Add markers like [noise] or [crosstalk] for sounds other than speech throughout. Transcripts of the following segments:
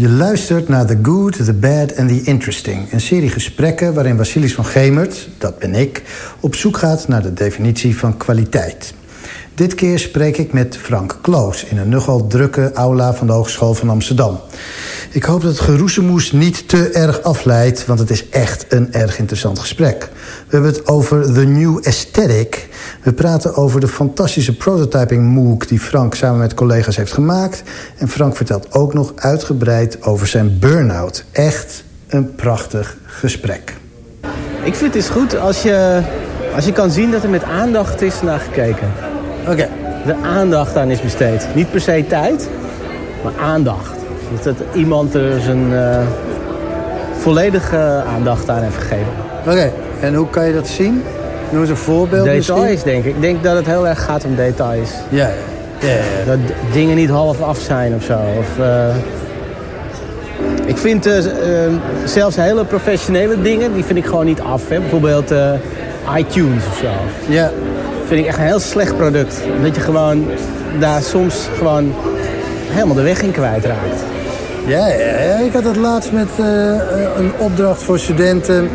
Je luistert naar The Good, The Bad and The Interesting. Een serie gesprekken waarin Vasilis van Gemert, dat ben ik... op zoek gaat naar de definitie van kwaliteit. Dit keer spreek ik met Frank Kloos... in een nogal drukke aula van de Hogeschool van Amsterdam. Ik hoop dat het geroezemoes niet te erg afleidt... want het is echt een erg interessant gesprek. We hebben het over The New Aesthetic. We praten over de fantastische prototyping MOOC... die Frank samen met collega's heeft gemaakt. En Frank vertelt ook nog uitgebreid over zijn burn-out. Echt een prachtig gesprek. Ik vind het is goed als je, als je kan zien dat er met aandacht is naar gekeken. Oké. De aandacht aan is besteed. Niet per se tijd, maar aandacht. Dus dat iemand er zijn eh, volledige aandacht aan heeft gegeven. Oké, en hoe kan je dat zien? Noem eens een voorbeeld Details, misschien. denk ik. Ik denk dat het heel erg gaat om details. Ja, ja. ja, ja. Dat dingen niet half af zijn of zo. Of, eh, ik vind eh, eh, zelfs hele professionele dingen, die vind ik gewoon niet af. Hè. Bijvoorbeeld eh, iTunes of zo. ja. Vind ik echt een heel slecht product. Dat je gewoon daar soms gewoon helemaal de weg in kwijtraakt. Ja, ja, ik had het laatst met eh, een opdracht voor studenten.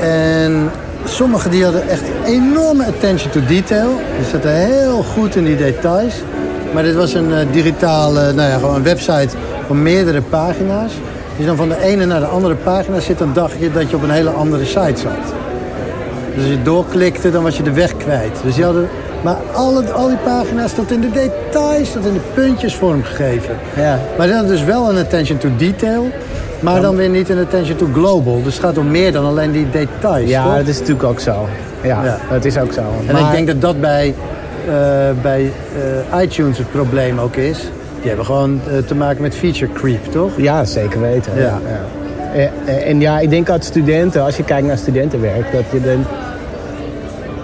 En sommigen die hadden echt enorme attention to detail. Die zaten heel goed in die details. Maar dit was een eh, digitale, nou ja, gewoon een website van meerdere pagina's. Dus dan van de ene naar de andere pagina zit, dan dacht je dat je op een hele andere site zat. Dus als je doorklikte, dan was je de weg kwijt. Dus die hadden, maar alle, al die pagina's tot in de details, tot in de puntjes vormgegeven. Ja. Maar dan dus wel een attention to detail, maar dan weer niet een attention to global. Dus het gaat om meer dan alleen die details, Ja, toch? dat is natuurlijk ook zo. Ja, Ja. dat is ook zo. En Maar- ik denk dat dat bij, eh, bij eh, iTunes het probleem ook is. Die hebben gewoon eh, te maken met feature creep, toch? Ja, zeker weten. Ja. Ja. En, ja, ik denk uit studenten, als je kijkt naar studentenwerk, dat je dan.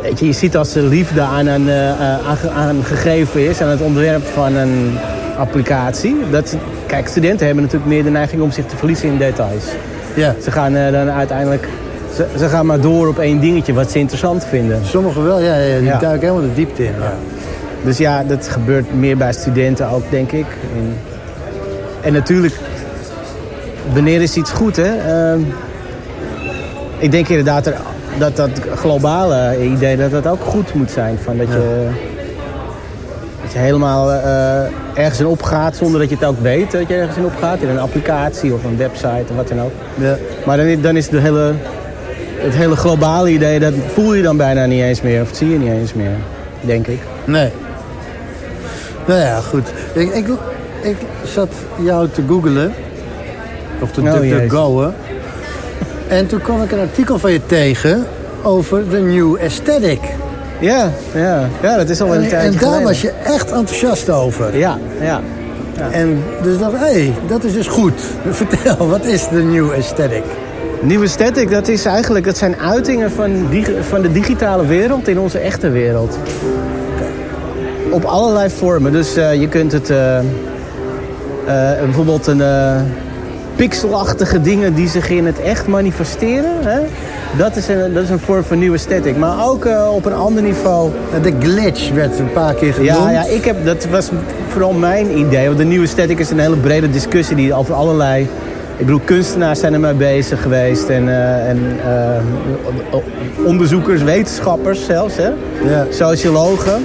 Weet je, je ziet als de liefde aan, een, eh, eh, aan, aan gegeven is, aan het ontwerp van een applicatie. Dat, kijk, studenten hebben natuurlijk meer de neiging om zich te verliezen in details. Ja. Ze gaan eh, dan uiteindelijk. Ze, ze gaan maar door op één dingetje wat ze interessant vinden. Sommigen wel, ja, ja die Ja. duiken helemaal de diepte in. Ja. Dus ja, dat gebeurt meer bij studenten ook, denk ik. En, en natuurlijk, wanneer is iets goed, hè? Ehm, ik denk inderdaad er- dat dat globale idee dat dat ook goed moet zijn. Van dat, je, dat je helemaal eh, ergens in opgaat zonder dat je het ook weet dat je ergens in opgaat. In een applicatie of een website of wat dan ook. Ja. Maar dan, is- dan is de hele, het hele globale idee, dat voel je dan bijna niet eens meer. Of dat zie je niet eens meer, denk ik. Nee. Nou ja, goed. Ik, ik, ik zat jou te googlen. Of te Oh, DuckDuckGo'en. En toen kwam ik een artikel van je tegen over de New Aesthetic. Ja, ja, ja, dat is al een En, tijdje en daar geleden. was je echt enthousiast over. Ja, ja. En dus dacht hé, hey, dat is dus goed. [laughs] Vertel, wat is de New Aesthetic? Nieuwe static, dat, is eigenlijk, dat zijn uitingen van, van de digitale wereld in onze echte wereld. Op allerlei vormen. Dus eh, je kunt het eh, eh, bijvoorbeeld een pixelachtige dingen die zich in het echt manifesteren. Hè? Dat, is een, dat is een vorm van nieuwe static. Maar ook eh, op een ander niveau De glitch werd een paar keer genoemd. Ja, ja ik heb, dat was vooral mijn idee. Want de nieuwe static is een hele brede discussie die over allerlei... Ik bedoel, kunstenaars zijn er mee bezig geweest. En, eh, en eh, onderzoekers, wetenschappers zelfs. Hè? Ja. Sociologen.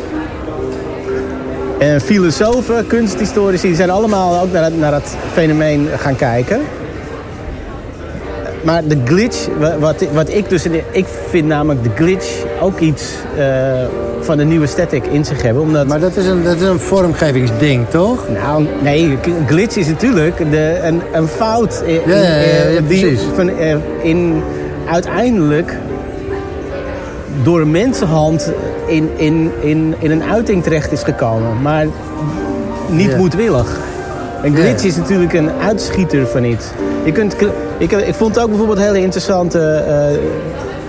En filosofen, kunsthistorici, die zijn allemaal ook naar dat, naar fenomeen gaan kijken. Maar de glitch, wa- wat, wat ik dus... Ik vind namelijk de glitch ook iets eh, van de nieuwe static in zich hebben. Omdat, Maar dat is, een, dat is een vormgevingsding, toch? nou, nee, glitch is natuurlijk de, een, een fout in, Ja, ja, ja, eh, ja, die van, eh, in uiteindelijk door een mensenhand in, in, in, in een uiting terecht is gekomen. Maar niet Ja. moedwillig. Een glitch is natuurlijk een uitschieter van iets. Je kunt, ik, ik vond ook bijvoorbeeld hele interessante eh,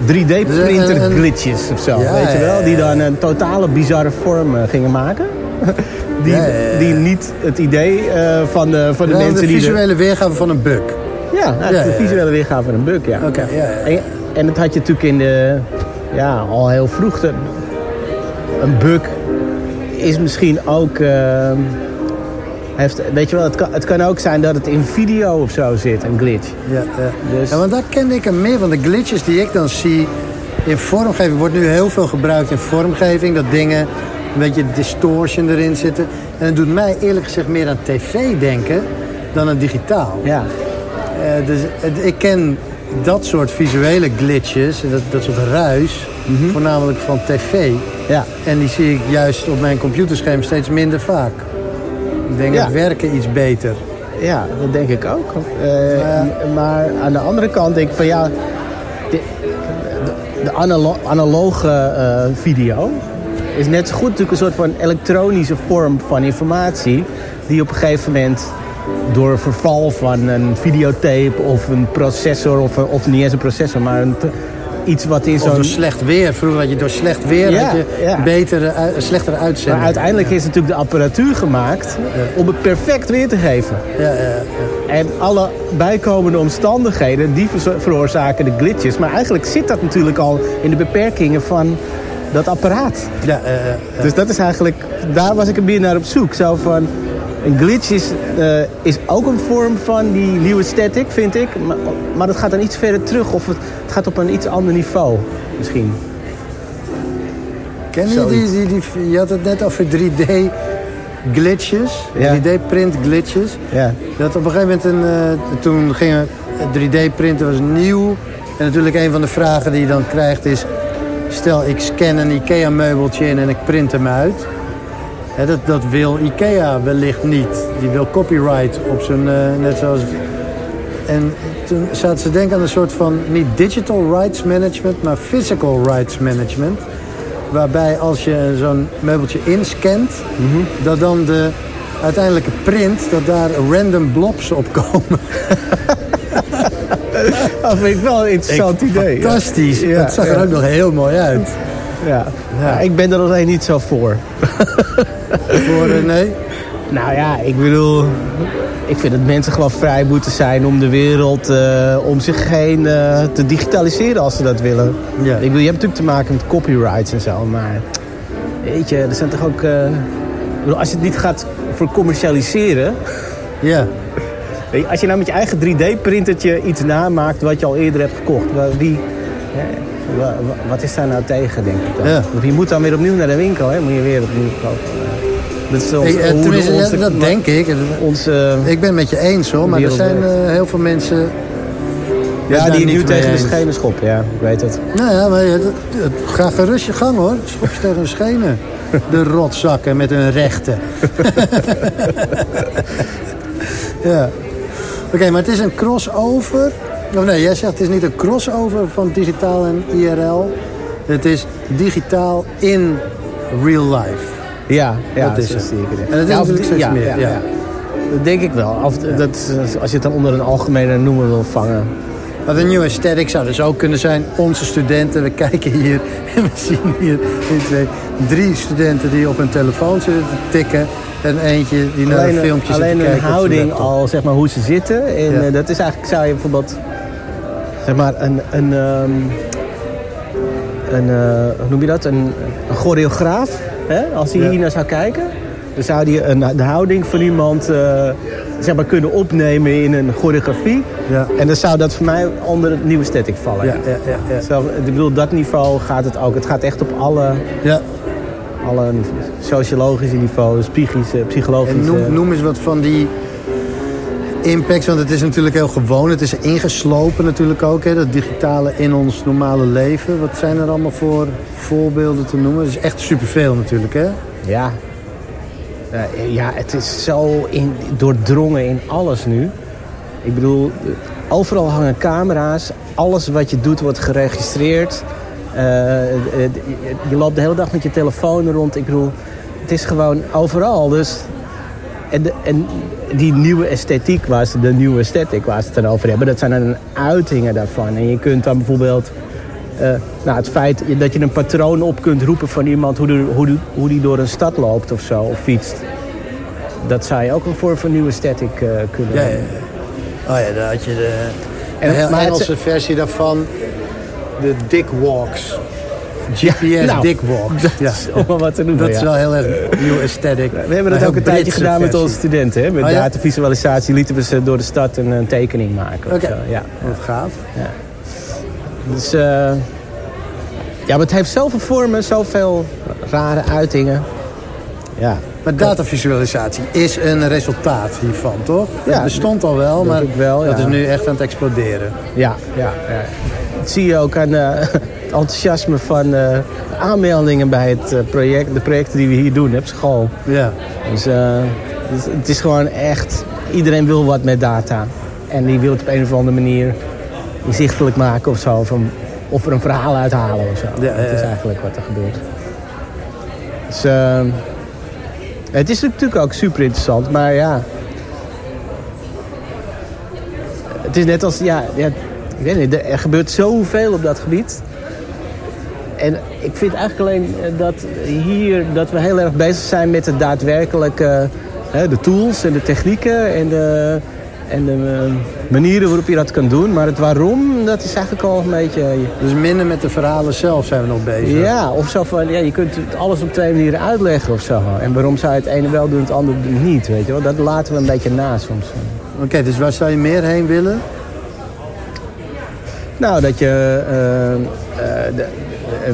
3D-printer Dus een- een- glitches of zo. Ja, weet je wel? Die dan een totale bizarre vorm eh, gingen maken. [laughs] die, die niet het idee eh, van de, van de Ja, mensen de die... visuele weergave van een bug. ja, nou, de visuele weergave van een bug, ja. Oké. En, en dat had je natuurlijk in de... Ja, al heel vroeg. De, een bug is misschien ook... eh, heeft, weet je wel, het kan, het kan ook zijn dat het in video of zo zit, een glitch. Ja, ja. Dus- ja, want daar kende ik er meer van. De glitches die ik dan zie in vormgeving... wordt nu heel veel gebruikt in vormgeving. Dat dingen een beetje distortion erin zitten. En het doet mij eerlijk gezegd meer aan tv denken dan aan digitaal. Ja, Eh, dus ik ken dat soort visuele glitches, dat, dat soort ruis, voornamelijk van tv. ja. En die zie ik juist op mijn computerscherm steeds minder vaak. Ik denk Ja. het werken iets beter. Ja, dat denk ik ook. Eh. Maar aan de andere kant denk ik van ja, de, de- de analo- analoge eh, video is net zo goed natuurlijk een soort van elektronische vorm van informatie die op een gegeven moment door verval van een videotape of een processor of, of niet eens een processor, maar een, iets wat in Of door zo'n slecht weer. Vroeger had je door slecht weer Ja, had je ja. betere, ui- slechtere uitzending. maar uiteindelijk is natuurlijk de apparatuur gemaakt om het perfect weer te geven. Ja, ja, ja. En alle bijkomende omstandigheden, die ver- veroorzaken de glitches. Maar eigenlijk zit dat natuurlijk al in de beperkingen van dat apparaat. ja, ja, ja. Dus dat is eigenlijk, daar was ik een beetje naar op zoek. Zo van, een glitch is, eh, is ook een vorm van die nieuwe static, vind ik. Maar, maar dat gaat dan iets verder terug. Of het, het gaat op een iets ander niveau, misschien. Ken je die, die, die, je had het net over 3D glitches, Ja. 3D print glitches. Ja, had op een gegeven moment een, eh, toen gingen 3D printen was nieuw. En natuurlijk een van de vragen die je dan krijgt is, stel ik scan een IKEA meubeltje in en ik print hem uit. Dat, dat wil IKEA wellicht niet. Die wil copyright op zijn, eh, net zoals... En toen zaten ze denken aan een soort van, niet digital rights management, maar physical rights management. Waarbij als je zo'n meubeltje inscant, dat dan de uiteindelijke print, dat daar random blobs op komen. [laughs] dat vind ik wel een interessant idee. Fantastisch. Ja, dat zag ja. er ook nog heel mooi uit. Ja. Ja, ik ben er alleen niet zo voor. [laughs] Voor, eh, nee? Nou ja, ik bedoel... Ik vind dat mensen gewoon vrij moeten zijn om de wereld... eh, om zich heen eh, te digitaliseren als ze dat willen. Ja. Ik bedoel, je hebt natuurlijk te maken met copyrights en zo, maar... Weet je, er zijn toch ook... ik bedoel, als je het niet gaat voor commercialiseren... Ja. [laughs] Als je nou met je eigen 3D-printertje iets namaakt wat je al eerder hebt gekocht... Wie, wat is daar nou tegen, denk ik dan? Ja. Je moet dan weer opnieuw naar de winkel, hè? Moet je weer opnieuw kopen. Dat is ons, Ik, eh, tenminste, onze- dat denk ik. Onze, Ik ben het met je eens hoor, maar er zijn eh, heel veel mensen... ja, die nu tegen de schenen schop. Ja, ik weet het. Nou ja, maar dat- ga gerust je gang hoor. Schop je tegen de schenen. De rotzakken met hun rechten. [laughs] ja. Oké, maar het is een crossover. Of nee, jij zegt het is niet een crossover van digitaal en IRL. Het is digitaal in real life. Ja, ja Dat is zo het. het. En dat is Ja, natuurlijk steeds ja, meer, Ja, ja. ja. Dat denk ik wel. Of, dat, als je het dan onder een algemene noemer wil vangen. Wat een nieuwe aesthetic zou dus ook kunnen zijn. Onze studenten, we kijken hier [laughs] en we zien hier twee, drie studenten die op hun telefoon zitten te tikken. En eentje die naar alleen een filmpje zit alleen te kijken zijn houding al, zeg maar, hoe ze zitten. En eh, dat is eigenlijk, zou je bijvoorbeeld, zeg maar, een, een, ehm, een eh, hoe noem je dat? Een, een choreograaf, hè? als hij Ja. hier naar zou kijken. Dan zou hij een, de houding van iemand eh, zeg maar, kunnen opnemen in een choreografie. Ja. En dan zou dat voor mij onder het nieuwe static vallen. Ja, ja, ja, ja. Zo, ik bedoel, dat niveau gaat het ook. Het gaat echt op alle, ja. alle sociologische niveaus, psychische, psychologische... En noem, noem eens wat van die impacts, want het is natuurlijk heel gewoon. Het is ingeslopen natuurlijk ook, hè, dat digitale in ons normale leven. Wat zijn er allemaal voor voorbeelden te noemen? Het is echt superveel natuurlijk, hè? Ja. Eh, ja, het is zo in, doordrongen in alles nu. Ik bedoel, overal hangen camera's. Alles wat je doet wordt geregistreerd. Eh, eh, je loopt de hele dag met je telefoon rond. Ik bedoel, het is gewoon overal. Dus, en, de, en die nieuwe esthetiek, waar ze, de nieuwe aesthetic waar ze het over hebben... dat zijn dan uitingen daarvan. En je kunt dan bijvoorbeeld... eh, nou, het feit dat je een patroon op kunt roepen van iemand... hoe die, hoe hoe die door een stad loopt of zo, of fietst. Dat zou je ook een vorm van nieuwe aesthetic eh, kunnen Ja, ja, ja. Oh ja, daar had je de, En- de het- Engelse versie daarvan. De dick walks. GPS nou, Dickbox. Dat Ja. om maar wat te noemen. Dat ja. is wel heel erg nieuw aesthetic. We hebben dat ook een tijdje gedaan met onze studenten. Hè? Met Oh, ja? datavisualisatie lieten we ze door de stad een, een tekening maken. Oké, zo, Ja. wat gaaf. Dus, eh, ja, maar het heeft zoveel vormen, zoveel rare uitingen. Ja, Maar datavisualisatie is een resultaat hiervan, toch? Ja, het bestond al wel, maar wel, dat ja. is nu echt aan het exploderen. ja, ja. ja. Dat zie je ook aan het enthousiasme van eh, aanmeldingen bij het, eh, project, de projecten die we hier doen op school. Ja. Dus eh, het, is- het is gewoon echt, iedereen wil wat met data. En die wil het op een of andere manier inzichtelijk maken of zo. Of, er een verhaal uithalen of zo. Ja, dat is eigenlijk wat er gebeurt. Dus eh, het is natuurlijk ook super interessant, maar ja. Het is net als, ja, ja ik weet niet, er gebeurt zoveel op dat gebied. En ik vind eigenlijk alleen eh, dat hier dat we heel erg bezig zijn met de daadwerkelijke hè, de tools en de technieken en de, en de eh, manieren waarop je dat kan doen. Maar het waarom, dat is eigenlijk al een beetje. Dus minder met de verhalen zelf zijn we nog bezig. Ja, of zo van, ja, je kunt het alles op twee manieren uitleggen of zo. En waarom zou je het ene wel doen, het andere niet, weet je wel. Dat laten we een beetje na soms. Oké, dus waar zou je meer heen willen? Nou, dat je eh,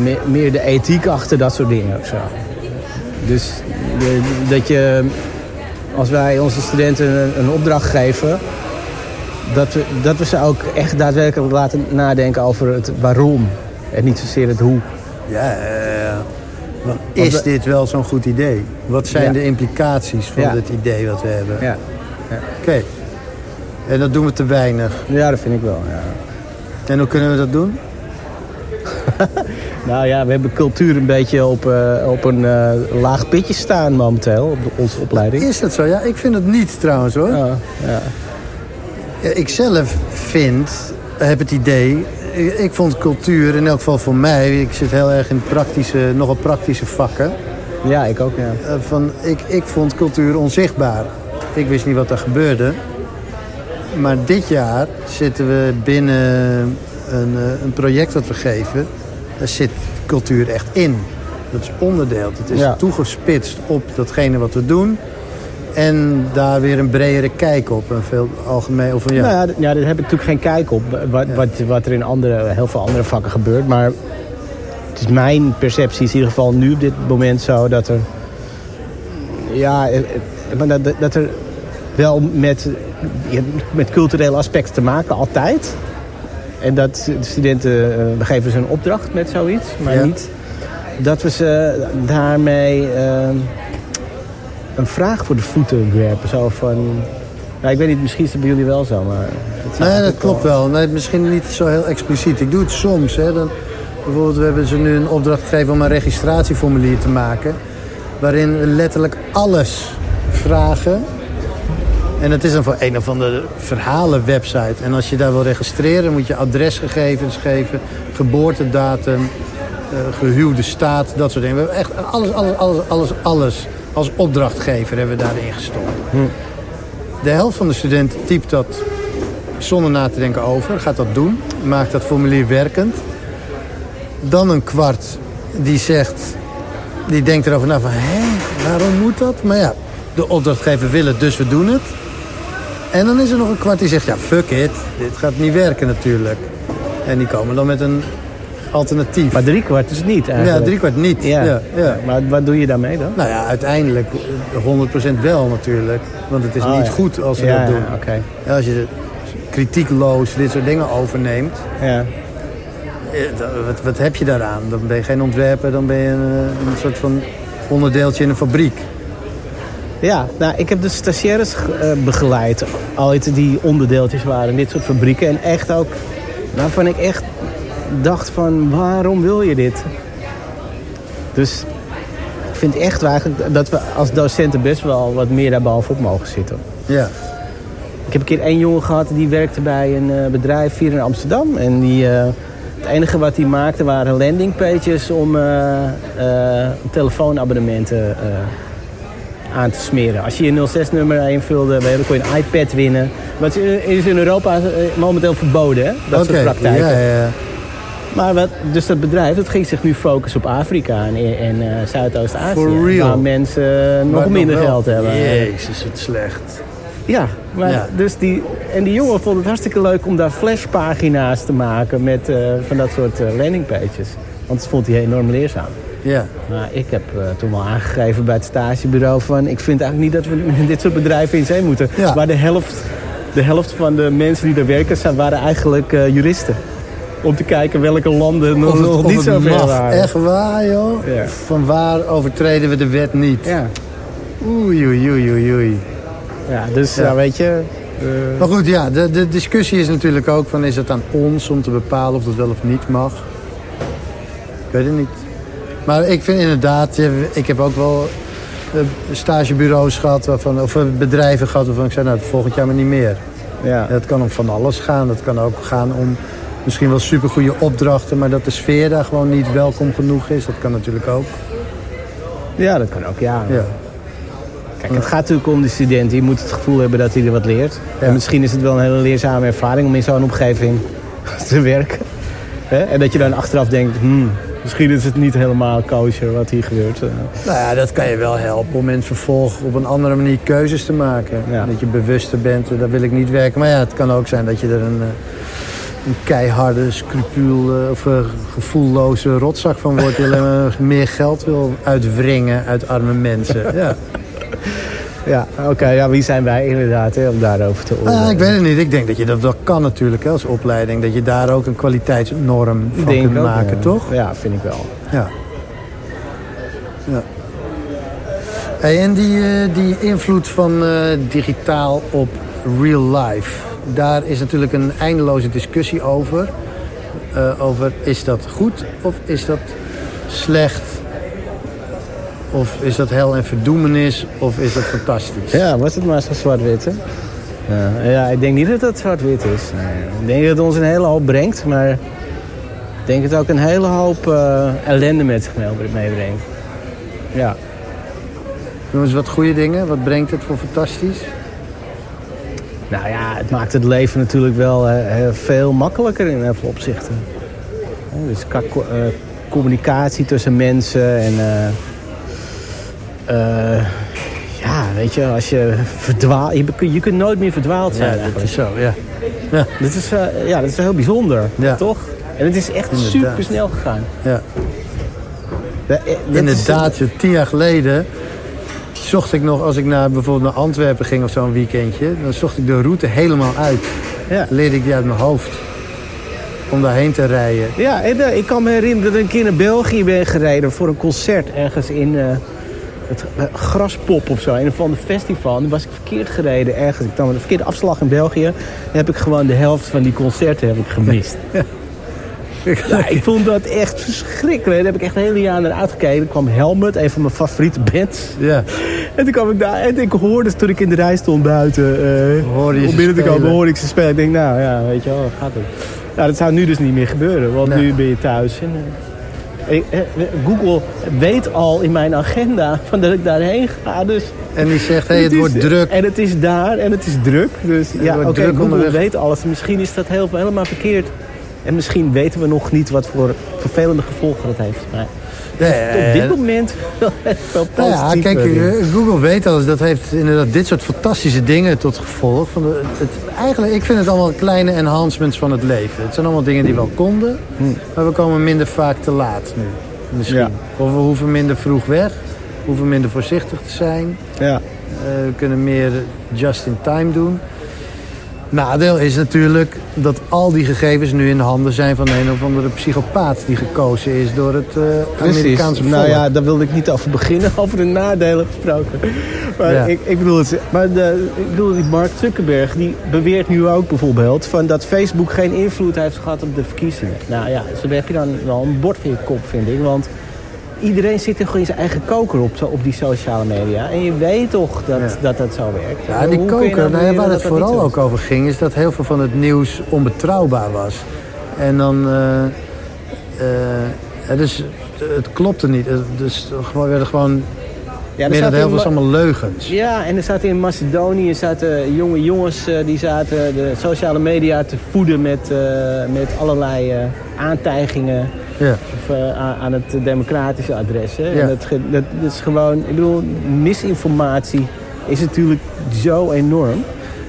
meer, meer de ethiek achter dat soort dingen of zo. Dus de- dat je, als wij onze studenten een, een opdracht geven, dat we, dat we ze ook echt daadwerkelijk laten nadenken over het waarom. En niet zozeer het hoe. Ja, Want is we- dit wel zo'n goed idee? Wat zijn Ja. de implicaties van Ja. dit idee wat we hebben? Ja, Oké. En dat doen we te weinig. ja dat vind ik wel. Ja. En hoe kunnen we dat doen? [laughs] Nou ja, we hebben cultuur een beetje op, eh, op een eh, laag pitje staan momenteel op de- onze opleiding. Is dat zo? Ja, ik vind het niet trouwens hoor. Ja, ja. Ja, Ik zelf vind, heb het idee... ik- Ik vond cultuur, in elk geval voor mij... Ik zit heel erg in praktische, nogal praktische vakken. ja, ik ook, ja. eh, Van, ik, ik vond cultuur onzichtbaar. Ik wist niet wat er gebeurde. Maar dit jaar zitten we binnen een, een project dat we geven. Daar zit cultuur echt in. Dat is onderdeel. Het is Ja. toegespitst op datgene wat we doen. En daar weer een bredere kijk op. Een veel algemeen... Of ja. Nou ja, ja, daar heb ik natuurlijk geen kijk op. Wat, wat, wat er in andere, heel veel andere vakken gebeurt. Maar het is mijn perceptie is in ieder geval nu op dit moment zo dat er... Ja, eh, eh, dat, dat- er wel met, met culturele aspecten te maken, altijd. En dat de studenten, eh, we geven ze een opdracht met zoiets. Maar Ja. niet dat we ze daarmee eh, een vraag voor de voeten werpen. Zo van... Nou, ik weet niet, misschien is het bij jullie wel zo, maar... Nee, dat klopt wel. Nee, misschien niet zo heel expliciet. Ik doe het soms. Hè. Dan, bijvoorbeeld, we hebben ze nu een opdracht gegeven om een registratieformulier te maken. Waarin we letterlijk alles vragen. En dat is dan voor een of andere verhalenwebsite. En als je daar wil registreren, moet je adresgegevens geven, geboortedatum, eh, gehuwde staat, dat soort dingen. We hebben echt alles, alles, alles, alles, alles als opdrachtgever hebben we daarin gestopt. De helft van de studenten typt dat zonder na te denken over, gaat dat doen, maakt dat formulier werkend. Dan een kwart die zegt, die denkt erover na van, hé, waarom moet dat? Maar ja, de opdrachtgever wil het, dus we doen het. En dan is er nog een kwart die zegt, ja, fuck it, dit gaat niet werken natuurlijk. En die komen dan met een alternatief. Maar driekwart is het niet eigenlijk. ja, drie kwart niet. Ja. Ja. Ja, Maar wat doe je daarmee dan? Nou ja, uiteindelijk eh, 100% wel natuurlijk. Want het is Oh, niet ja. goed als ze ja, dat doen. Ja, als je kritiekloos dit soort dingen overneemt, Ja. eh, wat, wat heb je daaraan? Dan ben je geen ontwerper, dan ben je een, een soort van onderdeeltje in een fabriek. Ja, nou, ik heb de stagiaires eh, begeleid. Ooit die onderdeeltjes waren in dit soort fabrieken. En echt ook, waarvan ik echt dacht van, waarom wil je dit? Dus ik vind echt eigenlijk dat we als docenten best wel wat meer daar bovenop mogen zitten. Ja. Ik heb een keer één jongen gehad die werkte bij een eh, bedrijf hier in Amsterdam. En die, eh, het enige wat hij maakte waren landingpages om eh, eh, telefoonabonnementen aan te smeren. Als je je 06-nummer invulde, dan kon je een iPad winnen. Maar het is in Europa eh, momenteel verboden, hè? Dat soort praktijken. Ja, ja, ja. Maar wat, dus dat bedrijf dat ging zich nu focussen op Afrika en, en uh, Zuidoost-Azië. Waar mensen nog Maar minder nog geld hebben. Jezus, wat slecht. Ja, maar Ja. Dus die, en die jongen vond het hartstikke leuk om daar flashpagina's te maken met eh, van dat soort eh, landingpages. Want dat vond hij enorm leerzaam. Ja. Maar ik heb eh, toen wel aangegeven bij het stagebureau van... ik vind eigenlijk niet dat we [laughs] dit soort bedrijven in zee moeten. Ja. Maar de helft, de helft van de mensen die daar werken zijn, waren eigenlijk eh, juristen. Om te kijken welke landen nog, het, niet zo ver waren. Echt waar, joh. Ja. Van waar overtreden we de wet niet? Ja, Oei, oei, oei, oei, oei. ja dus Ja. ja. weet je... eh, Maar goed, ja, de, de discussie is natuurlijk ook van... is het aan ons om te bepalen of dat wel of niet mag? Ik weet het niet. Maar ik vind inderdaad... Ik heb ook wel eh, stagebureaus gehad... Waarvan, of eh, bedrijven gehad waarvan ik zei... nou, volgend jaar maar niet meer. ja. Dat kan om van alles gaan. Dat kan ook gaan om misschien wel supergoeie opdrachten... maar dat de sfeer daar gewoon niet welkom genoeg is. Dat kan natuurlijk ook. ja, dat kan ook, ja. Ja. Kijk, het gaat natuurlijk om de student. Die moet het gevoel hebben dat hij er wat leert. Ja. En misschien is het wel een hele leerzame ervaring om in zo'n omgeving [laughs] te werken. En dat je dan achteraf denkt, hmm, misschien is het niet helemaal kosher wat hier gebeurt. Eh, Nou ja, dat kan je wel helpen om in het vervolg op een andere manier keuzes te maken. Ja. Dat je bewuster bent, eh, daar wil ik niet werken. Maar ja, het kan ook zijn dat je er een, eh, een keiharde, scrupuul eh, of gevoelloze rotzak van wordt. Die alleen maar meer geld wil uitwringen uit arme mensen. [laughs] Ja. Ja, oké, ja, wie zijn wij inderdaad hè, om daarover te oordelen? Ah, ik weet het niet. Ik denk dat je dat wel kan natuurlijk hè, als opleiding. Dat je daar ook een kwaliteitsnorm van Denk kunt ook, maken, ja. toch? Ja, vind ik wel. Ja. ja. Hey, en die, eh, die invloed van eh, digitaal op real life. Daar is natuurlijk een eindeloze discussie over. Eh, over is dat goed of is dat slecht? Of is dat hel en verdoemenis of is dat fantastisch? Ja, was het maar zo zwart-wit, hè? Ja, ja, ik denk niet dat het zwart-wit is. Nee. Ik denk dat het ons een hele hoop brengt, maar... ik denk dat het ook een hele hoop eh, ellende met zich mee- meebrengt. Ja. Noem eens wat goede dingen. Wat brengt het voor fantastisch? Nou ja, het maakt het leven natuurlijk wel eh, heel veel makkelijker in heel veel opzichten. Dus eh, communicatie tussen mensen en... eh, eh, ja, weet je, als je verdwaalt... Je, je kunt nooit meer verdwaald zijn Ja, dat is zo, ja. ja. Dat is, eh, ja, dat is heel bijzonder, Ja. toch? En het is echt Inderdaad. super snel gegaan. ja. Eh, dat Inderdaad, tien jaar geleden zocht ik nog, als ik naar, bijvoorbeeld naar Antwerpen ging of zo'n weekendje, dan zocht ik de route helemaal uit. Ja. Leerde ik die uit mijn hoofd. Om daarheen te rijden. Ja, en, eh, ik kan me herinneren dat ik een keer naar België ben gereden voor een concert ergens in eh, het Graspop of zo. Een van de festival. En toen was ik verkeerd gereden ergens. Ik nam de verkeerde afslag in België. Dan heb ik gewoon de helft van die concerten heb ik gemist. [laughs] Ja, ik vond dat echt verschrikkelijk. Daar heb ik echt een hele jaar naar uitgekeken. Er kwam Helmet, een van mijn favoriete bands. Ja. En toen kwam ik daar en ik hoorde toen ik in de rij stond buiten. eh Hoorde je om binnen te komen hoorde ik ze spelen. Ik denk, nou ja, weet je wel, gaat het. Nou, dat zou nu dus niet meer gebeuren, want Nee. nu ben je thuis. En, eh, Google weet al in mijn agenda van dat ik daarheen ga. Dus En die zegt, hé, hey, het wordt druk. En het is daar en het is druk. Dus ja, oké, druk Google onderweg. weet alles. Misschien is dat heel, helemaal verkeerd. En misschien weten we nog niet wat voor vervelende gevolgen dat heeft. Maar op dit moment wel nou ja, positief. kijk, eh, Google weet alles. Dat heeft inderdaad dit soort fantastische dingen tot gevolg. Van de, het, eigenlijk, ik vind het allemaal kleine enhancements van het leven. Het zijn allemaal dingen die wel konden. Maar we komen minder vaak te laat nu. Misschien. Ja. Of we hoeven minder vroeg weg. We hoeven minder voorzichtig te zijn. ja. Eh, we kunnen meer just in time doen. Nadeel is natuurlijk dat al die gegevens nu in de handen zijn van een of andere psychopaat die gekozen is door het eh, Amerikaanse volk. Nou ja, daar wilde ik niet over beginnen, [laughs] over de nadelen gesproken. Maar Ja. ik, ik bedoel, het, maar de, ik bedoel, die Mark Zuckerberg die beweert nu ook bijvoorbeeld van dat Facebook geen invloed heeft gehad op de verkiezingen. Nou ja, zo heb je dan wel een bord voor je kop, vind ik. Want iedereen zit gewoon in zijn eigen koker op, op die sociale media. En je weet toch dat Ja. dat, dat zo werkt. Ja, die koker, nou nou ja, waar het vooral ook over ging... is dat heel veel van het nieuws onbetrouwbaar was. En dan... eh, ja, dus het klopte niet. Het- Dus er werden gewoon er Meer dan in Ma- allemaal leugens. Ja, en er zaten in Macedonië zaten jonge jongens die zaten de sociale media te voeden met, met allerlei aantijgingen Ja. of, eh, aan, aan het democratische adres. Hè. Ja. En dat, dat, dat is gewoon, ik bedoel, misinformatie is natuurlijk zo enorm.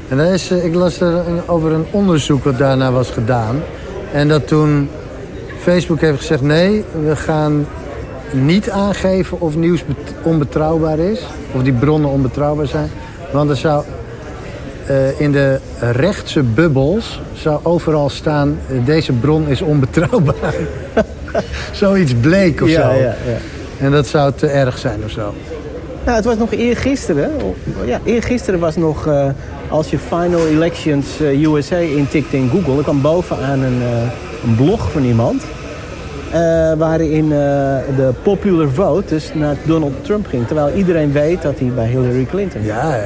En daar is, eh, ik las er over een onderzoek wat daarna was gedaan. En dat toen Facebook heeft gezegd... nee, we gaan niet aangeven of nieuws bet- onbetrouwbaar is. Of die bronnen onbetrouwbaar zijn. Want er zou eh, in de rechtse bubbels zou overal staan... eh, deze bron is onbetrouwbaar. [laughs] Zoiets bleek of zo. ja, ja. En dat zou te erg zijn of zo. Nou, het was nog eergisteren. Ja, eergisteren was nog, eh, als je Final Elections USA intikt in Google, dan kwam bovenaan een, een blog van iemand. waarin de popular vote dus naar Donald Trump ging. Terwijl iedereen weet dat hij bij Hillary Clinton Ja,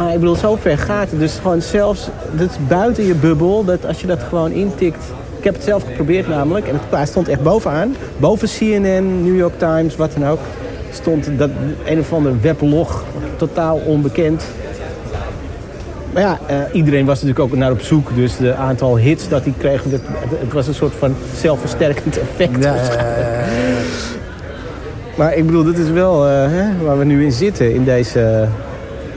maar ik bedoel, zo ver gaat het. Dus gewoon zelfs, dat is buiten je bubbel, dat als je dat gewoon intikt... Ik heb het zelf geprobeerd namelijk, en het stond echt bovenaan. Boven CNN, New York Times, wat dan ook. Stond dat een of ander weblog, totaal onbekend. Maar ja, eh, iedereen was natuurlijk ook naar op zoek. Dus de aantal hits dat hij kreeg, dat, het was een soort van zelfversterkend effect. ja, ja, ja, ja. Maar ik bedoel, dit is wel eh, hè, waar we nu in zitten, in deze...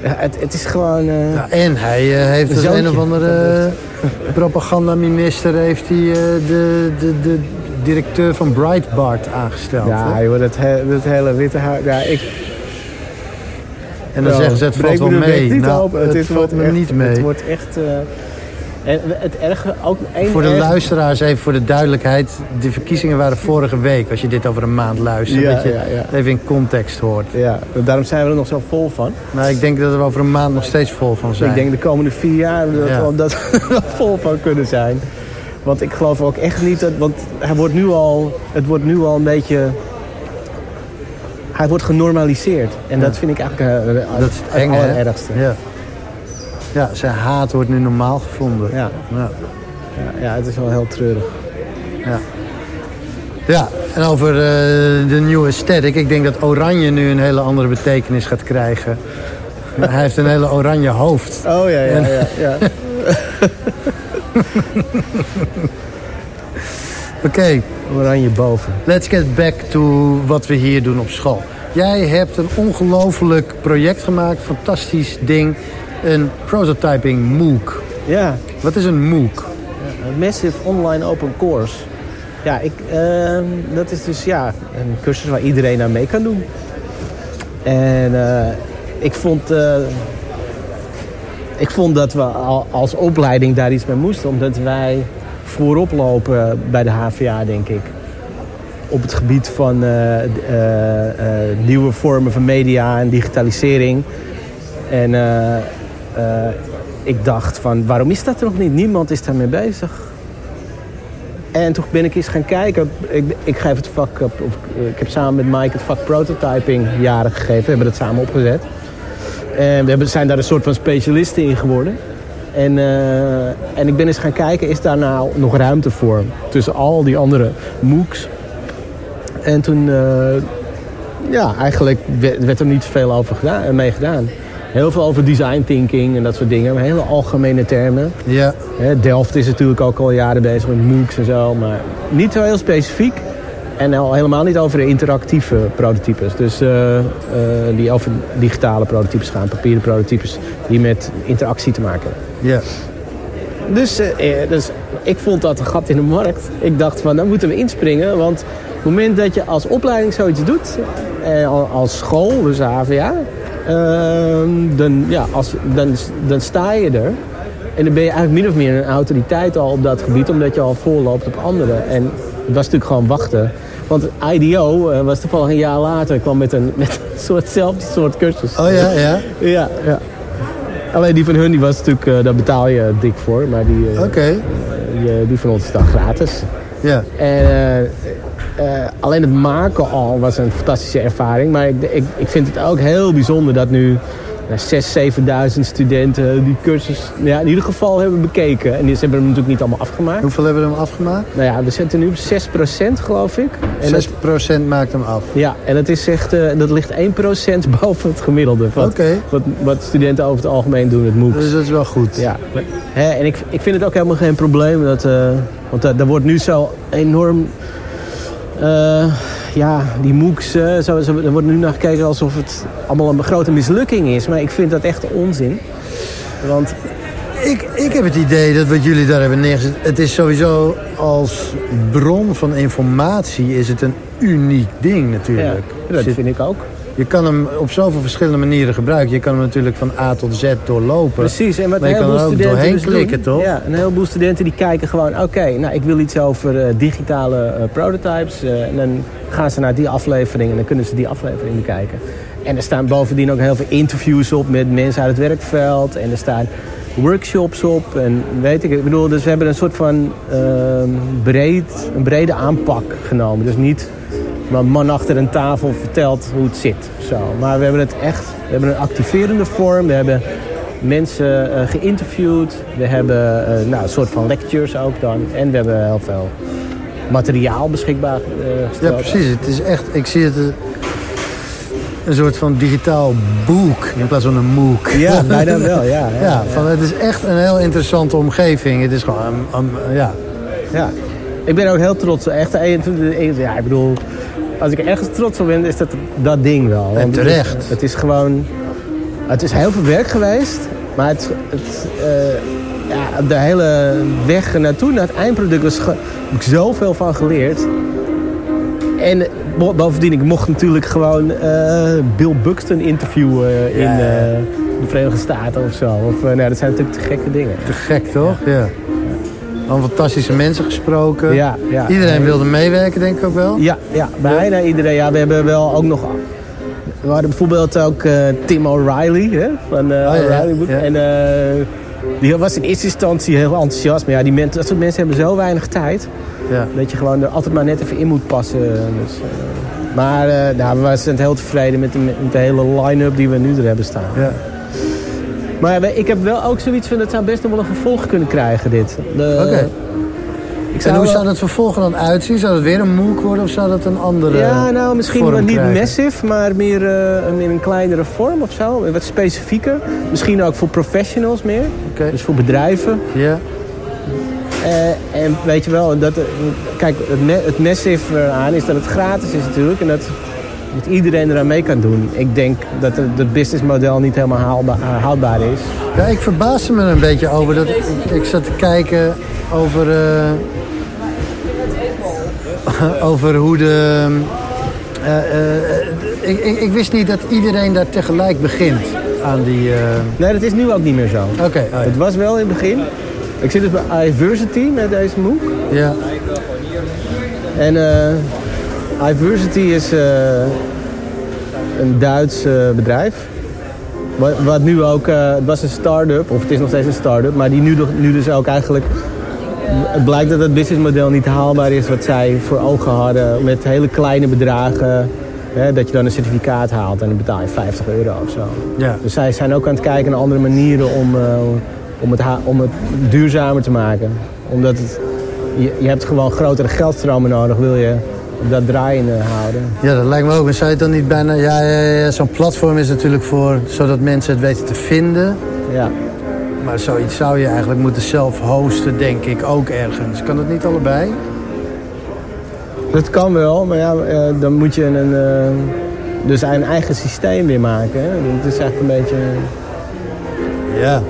ja, het, het is gewoon... eh, Ja, en hij eh, heeft als Zoontje. een of andere [laughs] propagandaminister heeft hij, eh, de, de, de directeur van Breitbart aangesteld. Ja, hè? joh, dat, he- dat hele witte huis. Ja, ik, En dan zeggen ze het valt wel mee. Nou, het is- valt me echt- niet mee. Het wordt echt... en het erge, ook één Voor de erge- luisteraars, even voor de duidelijkheid. De verkiezingen waren vorige week, als je dit over een maand luistert. Ja, dat je ja, ja. even in context hoort. Ja, daarom zijn we er nog zo vol van. Maar ik denk dat we over een maand nog steeds vol van zijn. Ik denk de komende vier jaar dat Ja. we dat er [laughs] vol van kunnen zijn. Want ik geloof ook echt niet dat... Want hij wordt nu al, het wordt nu al een beetje... Hij wordt genormaliseerd. En dat vind ik eigenlijk eh, dat is het enge, hè? allerergste. Ja. Ja, zijn haat wordt nu normaal gevonden. Ja. Ja. Ja, het is wel heel treurig. Ja. Ja, en over eh, de nieuwe aesthetic. Ik denk dat oranje nu een hele andere betekenis gaat krijgen. [laughs] Hij heeft een hele oranje hoofd. Oh ja, ja, ja. ja. [laughs] [laughs] Oké, Oranje boven. let's get back to wat we hier doen op school. Jij hebt een ongelooflijk project gemaakt, fantastisch ding. Een prototyping MOOC. Ja, Wat is een MOOC? een Massive Online Open Course. Ja, ik, ehm, dat is dus ja, een cursus waar iedereen aan mee kan doen. En eh, ik, vond, eh, ik vond dat we al, als opleiding daar iets mee moesten. Omdat wij voorop lopen bij de HVA, denk ik. Op het gebied van eh, nieuwe vormen van media en digitalisering. En eh, ik dacht van, waarom is dat er nog niet? Niemand is daarmee bezig. En toen ben ik eens gaan kijken. Ik, ik geef het vak, op, eh, ik heb samen met Mike het vak prototyping jaren gegeven. We hebben dat samen opgezet. En we hebben, zijn daar een soort van specialisten in geworden. En, eh, en ik ben eens gaan kijken, is daar nou nog ruimte voor? Tussen al die andere MOOCs. En toen, ja, eigenlijk werd, er niet veel over gedaan, mee gedaan. Heel veel over design thinking en dat soort dingen. Maar hele algemene termen. Ja, Hè, Delft is natuurlijk ook al jaren bezig met MOOCs en zo, maar niet zo heel specifiek. En al helemaal niet over de interactieve prototypes. Dus eh, eh, die over digitale prototypes gaan, papieren prototypes die met interactie te maken hebben. ja. Dus, eh, dus ik vond dat een gat in de markt. Ik dacht van, dan moeten we inspringen. Want op het moment dat je als opleiding zoiets doet, al- als school, dus HVA, dan, ja, als, dan, dan sta je er. En dan ben je eigenlijk min of meer een autoriteit al op dat gebied, omdat je al voorloopt op anderen. En het was natuurlijk gewoon wachten. Want IDO eh, was toevallig een jaar later, kwam met een, met een soortzelfde soort cursus. Oh ja, ja. Ja, ja. Alleen die van hun, die was natuurlijk, eh, daar betaal je dik voor. Maar die, eh, die, die van ons is dan gratis. Ja. En eh, alleen het maken al was een fantastische ervaring. Maar ik, ik, ik vind het ook heel bijzonder dat nu 6.000, 7.000 studenten die cursus ja, in ieder geval hebben bekeken. En die, ze hebben hem natuurlijk niet allemaal afgemaakt. Hoeveel hebben we hem afgemaakt? Nou ja, we zitten nu op 6% geloof ik. En 6 procent maakt hem af. ja, en dat, is echt, eh, dat ligt 1% [laughs] boven het gemiddelde. Wat, wat, wat studenten over het algemeen doen, het MOOCs. Dus dat is wel goed. Ja, hè, en ik, ik vind het ook helemaal geen probleem. Dat, eh, want daar wordt nu zo enorm... eh, ja, die MOOCs, eh, zo, zo, er wordt nu naar gekeken alsof het allemaal een grote mislukking is. Maar ik vind dat echt onzin. Want Ik, ik heb het idee dat wat jullie daar hebben neergezet... het is sowieso als bron van informatie is het een uniek ding ja, natuurlijk. dat vind ik ook. Je kan hem op zoveel verschillende manieren gebruiken. Je kan hem natuurlijk van A tot Z doorlopen. Precies, en wat Maar een je kan er ook studenten doorheen dus klikken, doen, toch? Ja, een heleboel studenten die kijken gewoon... oké, nou, ik wil iets over eh, digitale eh, prototypes. eh, en dan gaan ze naar die aflevering en dan kunnen ze die aflevering bekijken. En er staan bovendien ook heel veel interviews op met mensen uit het werkveld. En er staan workshops op. En weet ik, ik bedoel, dus we hebben een soort van ehm, breed, een brede aanpak genomen. Dus niet maar een man achter een tafel vertelt hoe het zit. Zo. Maar we hebben het echt, we hebben een activerende vorm. We hebben mensen eh, geïnterviewd. We hebben eh, nou, een soort van lectures ook dan. En we hebben heel veel materiaal beschikbaar eh, Ja, gesteld. precies. Het is echt, ik zie het een soort van digitaal boek in plaats van een MOOC. Ja, [laughs] bijna wel, ja. ja, Ja, van, het is echt een heel interessante omgeving. Het is gewoon, een- een- ja. Ja. Ik ben ook heel trots. Echt, ja, ik bedoel, als ik ergens trots op ben, is dat dat ding wel. Want het is- terecht. Het is, gewoon, het is heel veel werk geweest, maar het, het, eh, ja, de hele weg naartoe, naar het eindproduct, was, heb ik zoveel van geleerd. En bo- bovendien, ik mocht natuurlijk gewoon eh, Bill Buxton interviewen in Ja, eh, de Verenigde Staten of zo. Of, nou, dat zijn natuurlijk te gekke dingen. Te gek, toch? Ja. Fantastische mensen gesproken. Ja, ja. Iedereen wilde meewerken, denk ik ook wel. Ja, ja bijna iedereen. Ja, we hebben wel ook nog... We hadden bijvoorbeeld ook eh, Tim O'Reilly hè, van Oh, ja, O'Reilly Book. En eh, die was in eerste instantie heel enthousiast. Maar ja, die men, dat soort mensen hebben zo weinig tijd... Ja. dat je gewoon er altijd maar net even in moet passen. Dus, maar nou, we zijn heel tevreden met de, met de hele line-up die we nu er hebben staan. Ja. Maar ik heb wel ook zoiets van... het zou best nog wel een vervolg kunnen krijgen, dit. De- Oké. Ik En hoe zou dat vervolgen dan uitzien? Zou het weer een MOOC worden of zou dat een andere Ja, nou misschien wel niet krijgen? massive, maar meer in een kleinere vorm of zo. Wat specifieker. Misschien ook voor professionals meer. Oké. Dus voor bedrijven. Ja. Eh, en weet je wel, dat, eh, kijk, het, me- het massive eraan is dat het gratis is natuurlijk. En dat, dat iedereen eraan mee kan doen. Ik denk dat het, businessmodel niet helemaal haalbaar, eh, houdbaar is. Ja, ik verbaasde me er een beetje over. Dat ik, ik zat te kijken over, eh, over hoe de... eh, ik, ik, ik wist niet dat iedereen daar tegelijk begint aan die... Nee, dat is nu ook niet meer zo. Oké, oh ja. Het was wel in het begin. Ik zit dus bij iVersity met deze MOOC. ja. En eh iVersity is eh, een Duits eh, bedrijf. Wat, wat nu ook, eh, het was een start-up, of het is nog steeds een start-up, maar die nu, nu dus ook eigenlijk. Het blijkt dat het businessmodel niet haalbaar is wat zij voor ogen hadden met hele kleine bedragen. Hè, dat je dan een certificaat haalt en dan betaal je 50 euro of zo. Ja. Dus zij zijn ook aan het kijken naar andere manieren om, om, het, om het duurzamer te maken. Omdat het, je, je hebt gewoon grotere geldstromen nodig, wil je dat draaiende houden. ja, dat lijkt me ook. En zou je het dan niet bijna... Ja, ja, ja, zo'n platform is natuurlijk voor... zodat mensen het weten te vinden. Ja. Maar zoiets zou je eigenlijk moeten zelf hosten, denk ik, ook ergens. Kan dat niet allebei? Dat kan wel, maar ja, eh, dan moet je een, eh, dus een eigen systeem weer maken. Hè? Dat is eigenlijk een beetje... Ja.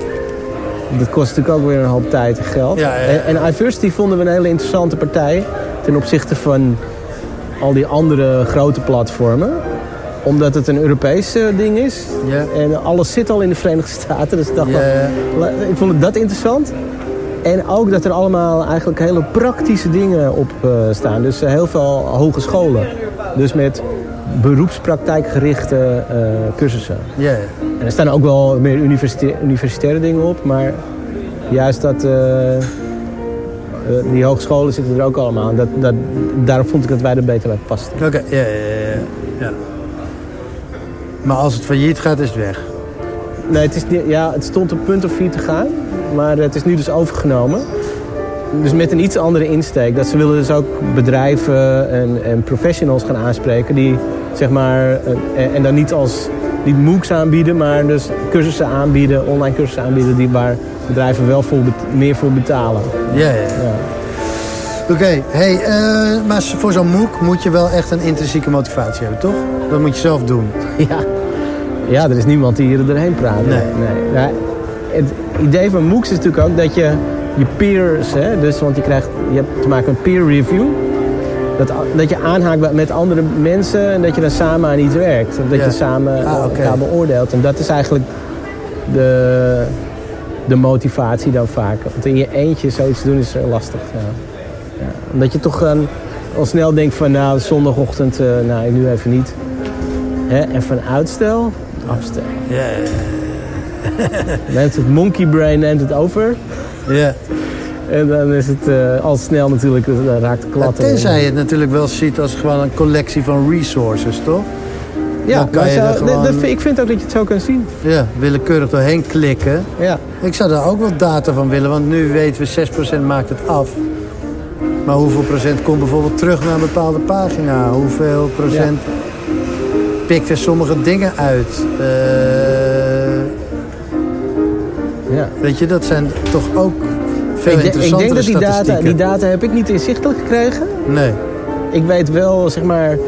Dat kost natuurlijk ook weer een hoop tijd en geld. Ja, ja, ja. En, en iVersity vonden we een hele interessante partij ten opzichte van al die andere grote platformen. Omdat het een Europees eh, ding is. Ja. En alles zit al in de Verenigde Staten. Dus ik, dacht la- ik vond het dat interessant. En ook dat er allemaal eigenlijk hele praktische dingen op eh, staan. Dus eh, heel veel hogescholen. Dus met beroepspraktijkgerichte cursussen. Ja. En er staan ook wel meer universita- universitaire dingen op, maar juist dat. Eh, eh, die hogescholen zitten er ook allemaal. En Dat, dat, daarom vond ik dat wij er beter bij pasten. Oké, ja, ja, ja. Maar als het failliet gaat, is het weg. nee, het, is ja, het stond op punt of vier te gaan. Maar het is nu dus overgenomen. Dus met een iets andere insteek. Dat ze willen dus ook bedrijven en, en professionals gaan aanspreken. Die zeg maar, en, en dan niet als niet MOOCs aanbieden, maar dus cursussen aanbieden, online cursussen aanbieden die waar bedrijven wel voor, meer voor betalen. Ja, ja. ja. Oké, hey, uh, maar voor zo'n MOOC moet je wel echt een intrinsieke motivatie hebben, toch? Dat moet je zelf doen. [laughs] Ja, ja er is niemand die hier erheen praat. Nee. nee. Het idee van MOOCs is natuurlijk ook dat je je peers, hè, dus, want je, krijgt, je hebt te maken met peer review. Dat, dat je aanhaakt met andere mensen en dat je dan samen aan iets werkt. Of dat je samen ah, okay. elkaar beoordeelt. En dat is eigenlijk de, de motivatie dan vaak. Want in je eentje zoiets doen is lastig. Ja. Omdat je toch uh, al snel denkt van nou zondagochtend, uh, nou nu even niet. Hè? En van uitstel, afstel. Ja, ja, ja. het monkey brain neemt het over. Ja. En dan is het uh, al snel natuurlijk, uh, raakt de klatten. Ja, tenzij je het natuurlijk wel ziet als gewoon een collectie van resources, toch? Ja, gewoon... ik vind ook dat je het zo kan zien. Ja, willekeurig doorheen klikken. Ja. Ik zou daar ook wel data van willen, want nu weten we 6% maakt het af. Maar hoeveel procent komt bijvoorbeeld terug naar een bepaalde pagina? Hoeveel procent ja. pikt er sommige dingen uit? Uh, ja. Weet je, dat zijn toch ook veel ik, ik denk dat die data, die data heb ik niet inzichtelijk gekregen. Nee. Ik weet wel, zeg maar...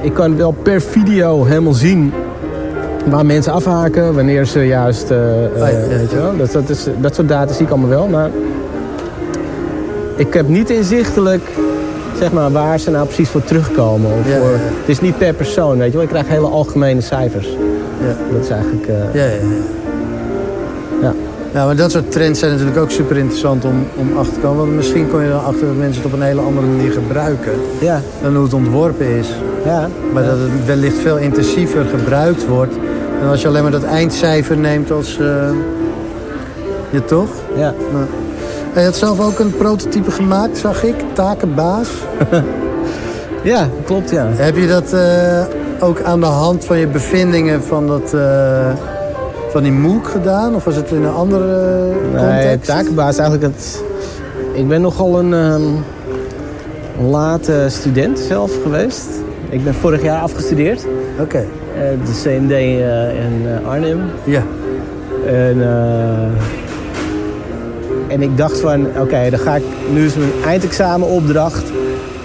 Ik kan wel per video helemaal zien waar mensen afhaken, wanneer ze juist, uh, oh, ja, ja, weet je wel, dat, dat, is, dat soort data zie ik allemaal wel, maar ik heb niet inzichtelijk zeg maar, waar ze nou precies voor terugkomen. Of ja, voor, ja, Het is niet per persoon, weet je wel. Ik krijg hele algemene cijfers. Ja. Dat is eigenlijk... Uh, ja, ja, ja. Ja, maar dat soort trends zijn natuurlijk ook super interessant om, om achter te komen. Want misschien kom je dan achter dat mensen het op een hele andere manier gebruiken. Ja. Dan hoe het ontworpen is. Ja. Maar dat het wellicht veel intensiever gebruikt wordt. En als je alleen maar dat eindcijfer neemt als... Uh, je toch? Ja. Maar, je had zelf ook een prototype gemaakt, zag ik. Takenbaas. [laughs] ja, klopt, ja. Heb je dat uh, ook aan de hand van je bevindingen van, dat, uh, van die MOOC gedaan? Of was het in een andere context? Nee, takenbaas eigenlijk het... Ik ben nogal een, um, een late student zelf geweest. Ik ben vorig jaar afgestudeerd. Oké. Okay. Uh, de CMD in Arnhem. Ja. En... En ik dacht van, oké, dan ga ik... Nu is mijn eindexamenopdracht.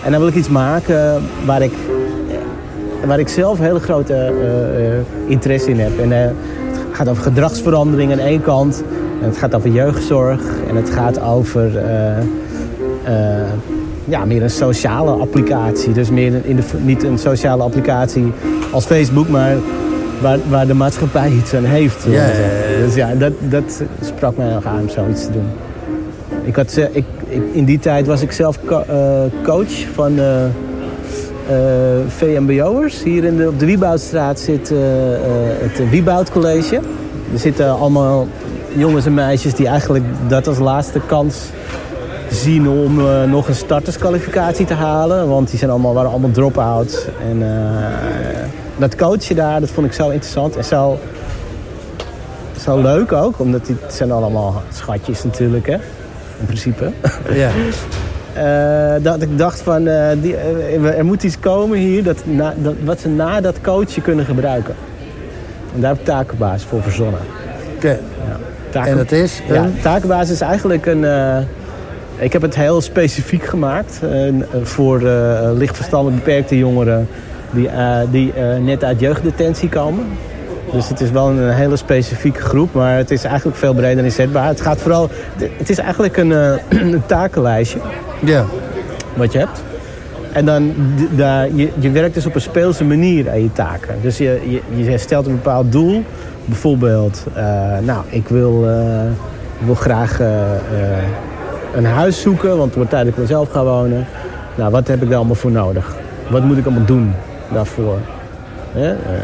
En dan wil ik iets maken waar ik, waar ik zelf hele grote uh, interesse in heb. En uh, het gaat over gedragsverandering aan één kant. En het gaat over jeugdzorg. En het gaat over ja, meer een sociale applicatie. Dus meer in de, niet een sociale applicatie als Facebook, maar waar, waar de maatschappij iets aan heeft. Ja, ja, ja. Dus ja, dat, dat sprak mij nog aan om zoiets te doen. Ik had, ik, in die tijd was ik zelf uh, coach van uh, uh, VMBO'ers. Hier in de, op de Wieboudstraat zit het Wieboud College. Er zitten allemaal jongens en meisjes die eigenlijk dat als laatste kans zien om nog een starterskwalificatie te halen. Want die zijn allemaal, waren allemaal drop-outs. En dat coachen daar, dat vond ik zo interessant. En zo, zo leuk ook, omdat die, het zijn allemaal schatjes natuurlijk, hè in principe. [laughs] Ja. Uh, dat ik dacht van, uh, die, uh, er moet iets komen hier dat, na, dat, wat ze na dat coachen kunnen gebruiken. En daar heb ik takenbaas voor verzonnen. Oké. Okay. Ja. En dat is? Ja, takenbaas is eigenlijk een... ik heb het heel specifiek gemaakt voor lichtverstandig beperkte jongeren die, die net uit jeugddetentie komen. Dus het is wel een hele specifieke groep, maar het is eigenlijk veel breder inzetbaar. Het gaat vooral, het is eigenlijk een, uh, [clears throat] een takenlijstje. Ja. Wat je hebt. En dan, da, je, je werkt dus op een speelse manier aan je taken. Dus je, je, je stelt een bepaald doel. Bijvoorbeeld, uh, nou, ik wil, uh, wil graag een huis zoeken, want het wordt tijd dat ik mezelf ga wonen. Nou, wat heb ik daar allemaal voor nodig? Wat moet ik allemaal doen daarvoor?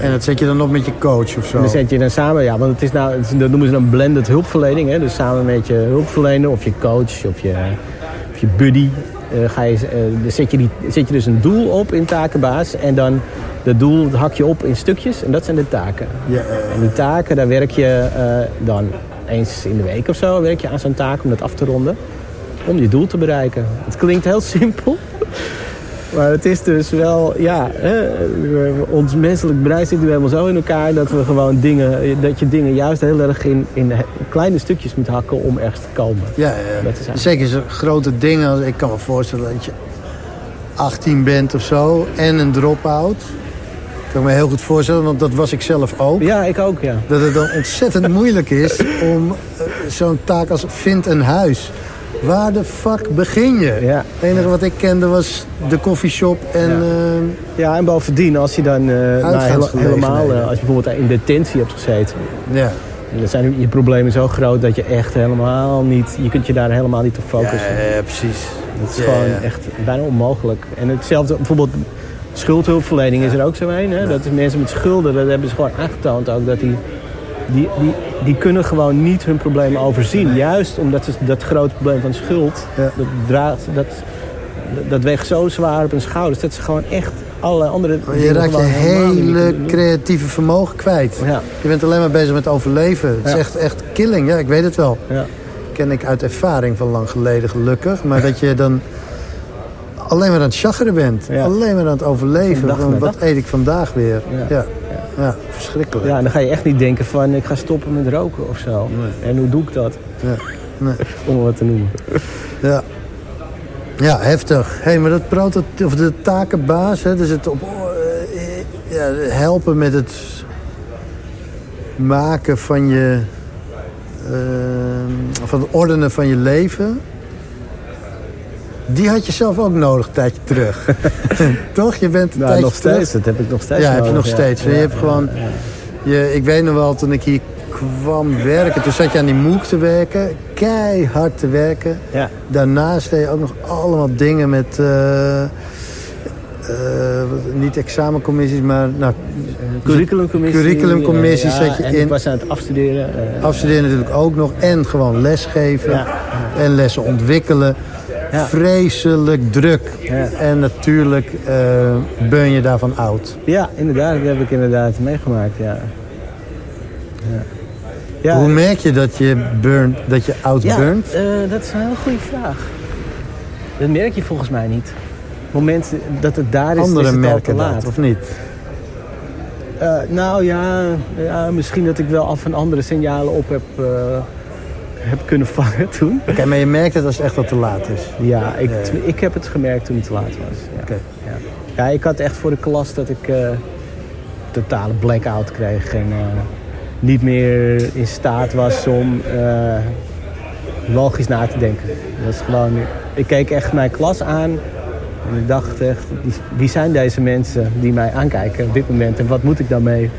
En dat zet je dan op met je coach of zo? Dat zet je dan samen, ja, want het is nou, dat noemen ze dan blended hulpverlening. Hè? Dus samen met je hulpverlener of je coach of je, of je buddy uh, ga je, uh, zet, je die, zet je dus een doel op in takenbaas. En dan dat doel hak je op in stukjes en dat zijn de taken. Ja, En die taken, daar werk je eh, dan eens in de week of zo werk je aan zo'n taak om dat af te ronden. Om je doel te bereiken. Het klinkt heel [laughs] simpel. Maar het is dus wel, ja, hè, ons menselijk brein zit nu helemaal zo in elkaar dat we gewoon dingen, dat je dingen juist heel erg in, in kleine stukjes moet hakken om ergens te komen. ja, ja. Zeker zo'n grote dingen. Ik kan me voorstellen dat je 18 bent of zo en een drop-out. kan ik me heel goed voorstellen, want dat was ik zelf ook. Ja, ik ook, ja. Dat het dan ontzettend moeilijk is om eh, zo'n taak als vind een huis. Waar de fuck begin je? Ja. Het enige wat ik kende was de koffieshop en... Ja. eh, Ja, en bovendien, als je dan nou, hele- Uitgaansgelegenheden. helemaal, eh, als je bijvoorbeeld in detentie hebt gezeten, ja. dan zijn je problemen zo groot dat je echt helemaal niet, je kunt je daar helemaal niet op focussen. Ja, ja, precies. Dat is Ja, gewoon echt bijna onmogelijk. En hetzelfde, bijvoorbeeld schuldhulpverlening is er ook zo een. Hè? Dat is mensen met schulden, dat hebben ze gewoon aangetoond ook. Dat die, die, die, die kunnen gewoon niet hun problemen overzien. Juist omdat ze dat grote probleem van schuld, Ja. dat, draagt, dat, dat weegt zo zwaar op hun schouders. Dat ze gewoon echt alle andere Maar je raakt je hele creatieve vermogen kwijt. Ja. Je bent alleen maar bezig met overleven. Het is echt, echt killing. Ja, ik weet het wel. Ja. ken ik uit ervaring van lang geleden gelukkig. Maar dat je dan alleen maar aan het chaggeren bent. Alleen maar aan het overleven. Van dag wat eet ik vandaag weer? Ja. Ja, verschrikkelijk. ja, dan ga je echt niet denken van ik ga stoppen met roken of zo. En hoe doe ik dat? Ja. Nee. [laughs] Om wat te noemen. Ja. Ja, heftig. hey, maar dat prototype, of de takenbaas, hè, dus het op, eh, ja, helpen met het maken van je, eh, van het ordenen van je leven. Die had je zelf ook nodig een tijdje terug. [laughs] Toch? Je bent een Nou, tijdje nog steeds. terug. Dat heb ik nog steeds Ja, heb je nodig, nog steeds. Je hebt gewoon- Je, ik weet nog wel, toen ik hier kwam werken, toen zat je aan die MOOC te werken. Keihard te werken. Ja. Daarnaast deed je ook nog allemaal dingen met... eh, eh, niet examencommissies, maar nou, Curriculumcommissie. Curriculumcommissie eh, ja, zat je en in. ik was aan het afstuderen. eh, afstuderen natuurlijk ook nog. En gewoon lesgeven. Ja. En lessen ontwikkelen. Ja. Vreselijk druk. Ja. En natuurlijk ben je daarvan oud. ja, inderdaad. Dat heb ik inderdaad meegemaakt, ja. Ja, Hoe merk je dat je, burnt, dat je oud ja burnt? eh, dat is een hele goede vraag. Dat merk je volgens mij niet. Op het moment dat het daar is, is Anderen het al te merken laat. dat, of niet? Eh, nou ja, ja, misschien dat ik wel al van andere signalen op heb, heb kunnen vangen toen. Oké, maar je merkt het als het echt al te laat is. Ja, ik, ik heb het gemerkt toen het te laat was. Ja. Oké. Ja. ja, ik had echt voor de klas dat ik eh, totale blackout kreeg. En eh, niet meer in staat was om eh, logisch na te denken. Dat is gewoon, ik keek echt mijn klas aan. En ik dacht echt, wie- wie zijn deze mensen die mij aankijken op dit moment? En wat moet ik daarmee?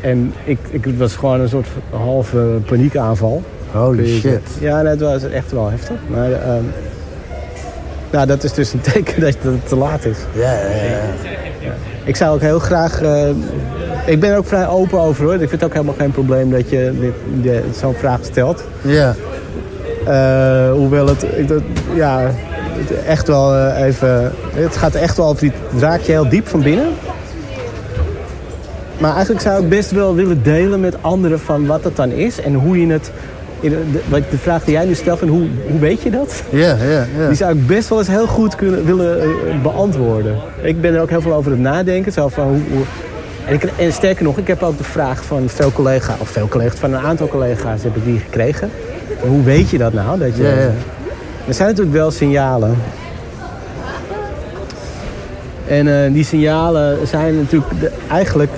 En ik, ik, het was gewoon een soort halve paniekaanval. Holy shit. Ja, dat was echt wel heftig. Maar ehm, nou, dat is dus een [laughs] teken dat het te laat is. Ja, ja, ja. Ik zou ook heel graag... eh, ik ben er ook vrij open over hoor. Ik vind het ook helemaal geen probleem dat je zo'n vraag stelt. Ja, Eh, hoewel het, ik dat, ja, het echt wel eh, even... Het gaat echt wel over die... Het raakt je heel diep van binnen. Maar eigenlijk zou ik best wel willen delen met anderen van wat het dan is. En hoe je het... De, de- wat de vraag die jij nu stelt, van hoe, hoe weet je dat? ja, ja. ja. Die zou ik best wel eens heel goed kunnen, willen eh, beantwoorden. Ik ben er ook heel veel over het nadenken. Zo van hoe, hoe- en, ik, en sterker nog, ik heb ook de vraag van veel collega's, of veel collega's, van een aantal collega's heb ik die gekregen. Hoe weet je dat nou? Dat je, Ja, ja. Er zijn natuurlijk wel signalen. En eh, die signalen zijn natuurlijk de- eigenlijk,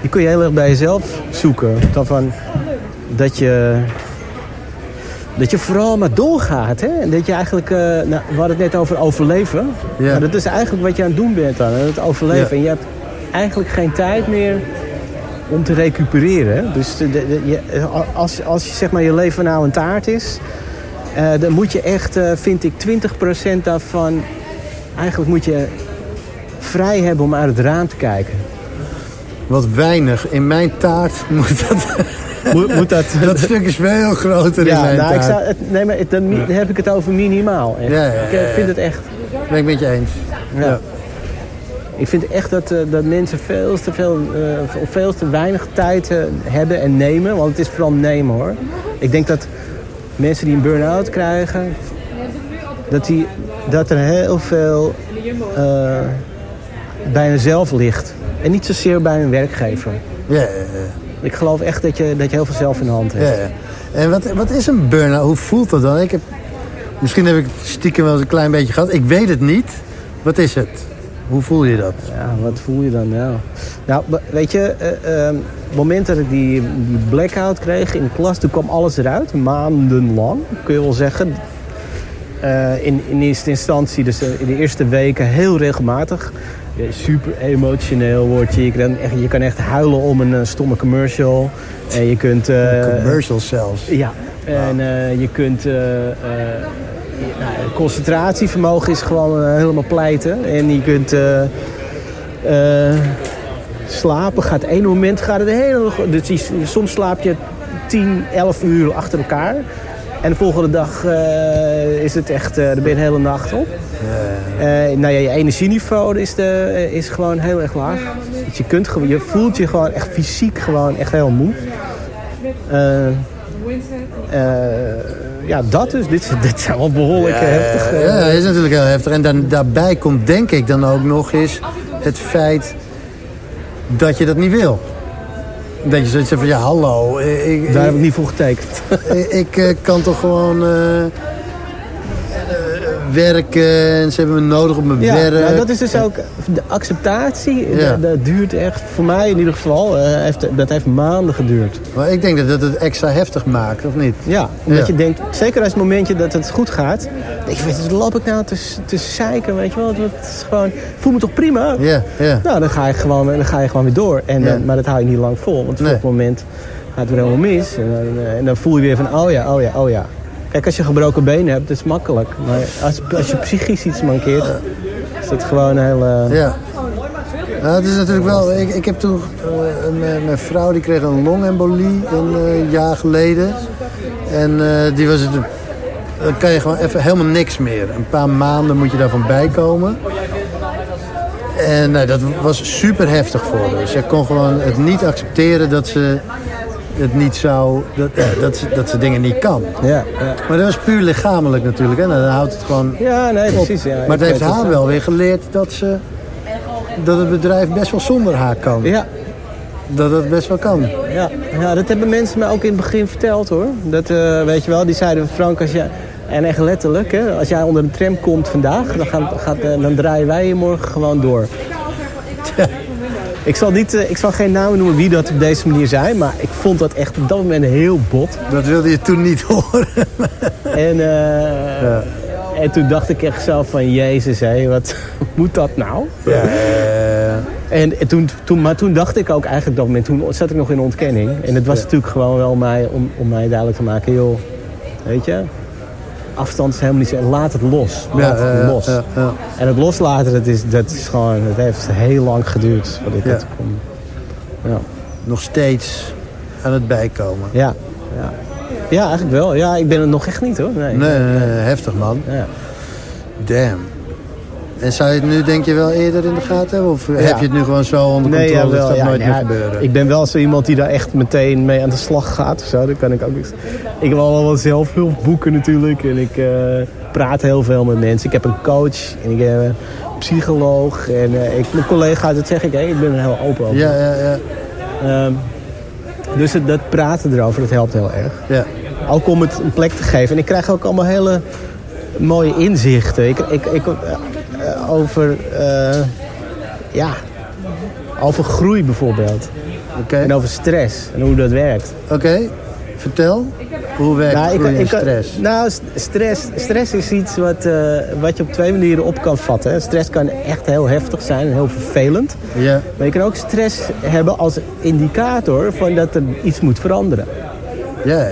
die kun je heel erg bij jezelf zoeken. Dan van dat je dat je vooral maar doorgaat. Hè? En dat je eigenlijk, eh, nou, we hadden het net over overleven. Maar dat is eigenlijk wat je aan het doen bent dan. Het overleven. En je hebt eigenlijk geen tijd meer om te recupereren. hè. Dus de, je, als, als je, zeg maar, je leven nou een taart is... eh, dan moet je echt, eh, vind ik, 20% daarvan... Eigenlijk moet je vrij hebben om uit het raam te kijken. Wat weinig. In mijn taart moet dat... Moet, moet dat... [laughs] dat stuk is veel groter in ja, mijn nou, ik zou, het, nee, maar het- dan, heb ik het over minimaal. echt. Ja, ja, ja, Ik ja. vind het echt... Ben ik met je eens. Ja. Ik vind echt dat, eh, dat mensen veel te, veel, eh, veel te weinig tijd eh, hebben en nemen. Want het is vooral nemen hoor. Ik denk dat mensen die een burn-out krijgen... Dat, die, dat er heel veel eh, bij hunzelf ligt. En niet zozeer bij hun werkgever. Ja, ja, Ik geloof echt dat je, dat je heel veel zelf in de hand hebt. ja. ja. En wat, wat is een burn-out? Hoe voelt dat dan? Ik heb, misschien heb ik het stiekem wel eens een klein beetje gehad. Ik weet het niet. Wat is het? Hoe voel je dat? Ja, wat voel je dan nou? Nou, weet je, eh, ehm, het moment dat ik die, die blackout kreeg in de klas, toen kwam alles eruit. Maandenlang, kun je wel zeggen. Eh, in, in eerste instantie, dus eh, in de eerste weken, heel regelmatig. Super emotioneel word je. Je kan echt, je kan echt huilen om een eh, stomme commercial. En je kunt... eh, Commercials zelfs. ja, en eh, je kunt... eh, nou, concentratievermogen is gewoon helemaal pleiten. En je kunt... slapen gaat één moment gaat het hele... Dus soms slaap je 10, 11 uur achter elkaar. En de volgende dag eh, is het echt... eh dan ben je de hele nacht op. Eh, nou ja, je energieniveau is, de, is gewoon heel erg laag. Dus je, kunt, je voelt je gewoon echt fysiek gewoon echt heel moe. Ja, dat dus. Dit, [laughs] dit zijn wel behoorlijk eh, heftig. Ja, dat is natuurlijk heel heftig. En dan, daarbij komt denk ik dan ook nog eens het feit dat je dat niet wil. Dat je zoiets van, ja hallo, ik, Daar heb ik niet voor getekend. ik, [laughs] ik, eh, kan toch gewoon eh, werken en ze hebben me nodig op mijn Ja, werk. nou, dat is dus ook de acceptatie. Ja. Dat, dat duurt echt, voor mij in ieder geval, eh, heeft, dat heeft maanden geduurd. Maar ik denk dat dat het extra heftig maakt, of niet? Ja, omdat Ja. je denkt, zeker als het momentje dat het goed gaat, denk je, wat loop ik nou te, te zeiken, weet je wel? Het is gewoon, ik voel me toch prima? Ja, ja. Nou, dan ga je gewoon, dan ga je gewoon weer door. En, dan- maar dat hou je niet lang vol, want op Nee. een moment gaat het weer helemaal mis. En dan, eh, en dan voel je weer van, oh ja, oh ja, oh ja. Kijk, als je gebroken benen hebt, is makkelijk. Maar als, als je psychisch iets mankeert, is dat gewoon heel... eh, Ja. Nou, het is natuurlijk wel... Ik, ik heb toen... eh, mijn, vrouw die kreeg een longembolie een eh, jaar geleden. En die was het... Dan kan je gewoon even helemaal niks meer. Een paar maanden moet je daarvan bijkomen. En nou, dat was super heftig voor haar. Ze kon gewoon het niet accepteren dat ze het niet zou... Dat, ja, dat, ze, dat ze dingen niet kan. ja, ja. Maar dat was puur lichamelijk natuurlijk. Hè? Nou, dan houdt het gewoon Ja, nee, precies. Ja, maar het heeft haar wel weer geleerd dat, ze, dat het bedrijf best wel zonder haar kan. Ja, Dat het best wel kan. ja, ja, dat hebben mensen mij ook in het begin verteld hoor. Dat, eh, weet je wel, die zeiden Frank, als je, en echt letterlijk, hè, als jij onder de tram komt vandaag, dan, gaan, gaat, eh, dan draaien wij je morgen gewoon door. [laughs] Ik zal, niet, eh, ik zal geen namen noemen wie dat op deze manier zijn, maar ik vond dat echt op dat moment heel bot. Dat wilde je toen niet [laughs] horen. En, eh, en toen dacht ik echt zelf van, jezus hé, wat [laughs] moet dat nou? Ja. En, en toen, toen, maar toen dacht ik ook eigenlijk dat moment, toen zat ik nog in ontkenning. En het was natuurlijk gewoon wel mij, om, om mij duidelijk te maken, joh, weet je, afstand is helemaal niet zo, laat het los. Laat het los. ja, ja. En het loslaten, dat is, dat is gewoon, het heeft heel lang geduurd voordat ik Ja. dat kon. Ja. Nog steeds aan het bijkomen. Ja. ja. Ja, eigenlijk wel. Ja, ik ben het nog echt niet hoor. Nee. Nee, nee, nee, heftig man. Ja. Damn. En zou je het nu denk je wel eerder in de gaten hebben? Of heb je het nu gewoon zo onder Nee, controle? dat ja, nooit meer gebeuren? Ik ben wel zo iemand die daar echt meteen mee aan de slag gaat of zo. Dat kan ik ook niet. Ik heb al wel zelfhulpboeken natuurlijk. En ik eh, praat heel veel met mensen. Ik heb een coach en ik heb een psycholoog. En eh, ik, mijn collega's, dat zeg ik, hè, ik ben er heel open over. Ja, ja, ja. Ehm, dus het, dat praten erover, dat helpt heel erg. ja. Ook om het een plek te geven. En ik krijg ook allemaal hele mooie inzichten. Ik, ik, ik, over, eh, ja, over groei bijvoorbeeld. En over stress en hoe dat werkt. Oké. vertel. Hoe werkt Nou, ik- en ik- stress? Nou, st- stress, stress is iets wat, eh, wat je op twee manieren op kan vatten. hè. Stress kan echt heel heftig zijn en heel vervelend. Ja, Maar je kan ook stress hebben als indicator van dat er iets moet veranderen. ja.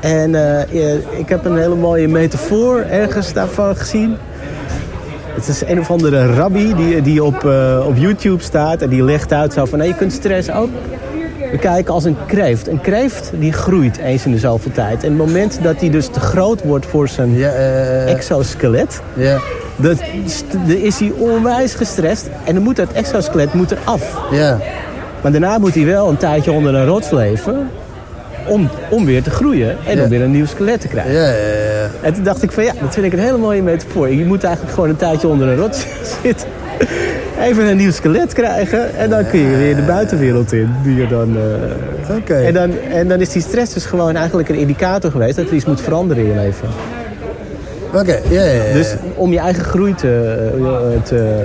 En eh, ik heb een hele mooie metafoor ergens daarvan gezien. Het is een of andere rabbi die, die op, eh, op YouTube staat en die legt uit zo van... Nou, je kunt stress ook bekijken als een kreeft. Een kreeft die groeit eens in de zoveel tijd. En het moment dat die dus te groot wordt voor zijn Ja, eh, exoskelet... ja, Dat, is hij onwijs gestrest. En dan moet dat exoskelet moet eraf. Ja. Maar daarna moet hij wel een tijdje onder een rots leven. Om, om weer te groeien. En Ja. om weer een nieuw skelet te krijgen. Ja, ja, ja. En toen dacht ik van ja, dat vind ik een hele mooie metafoor. Je moet eigenlijk gewoon een tijdje onder een rots [laughs] zitten. Even een nieuw skelet krijgen. En dan kun je weer de buitenwereld in. Die je dan, eh, en, dan, en dan is die stress dus gewoon eigenlijk een indicator geweest... dat er iets moet veranderen in je leven. Oké, ja, ja, ja. Dus om je eigen groei te, eh, te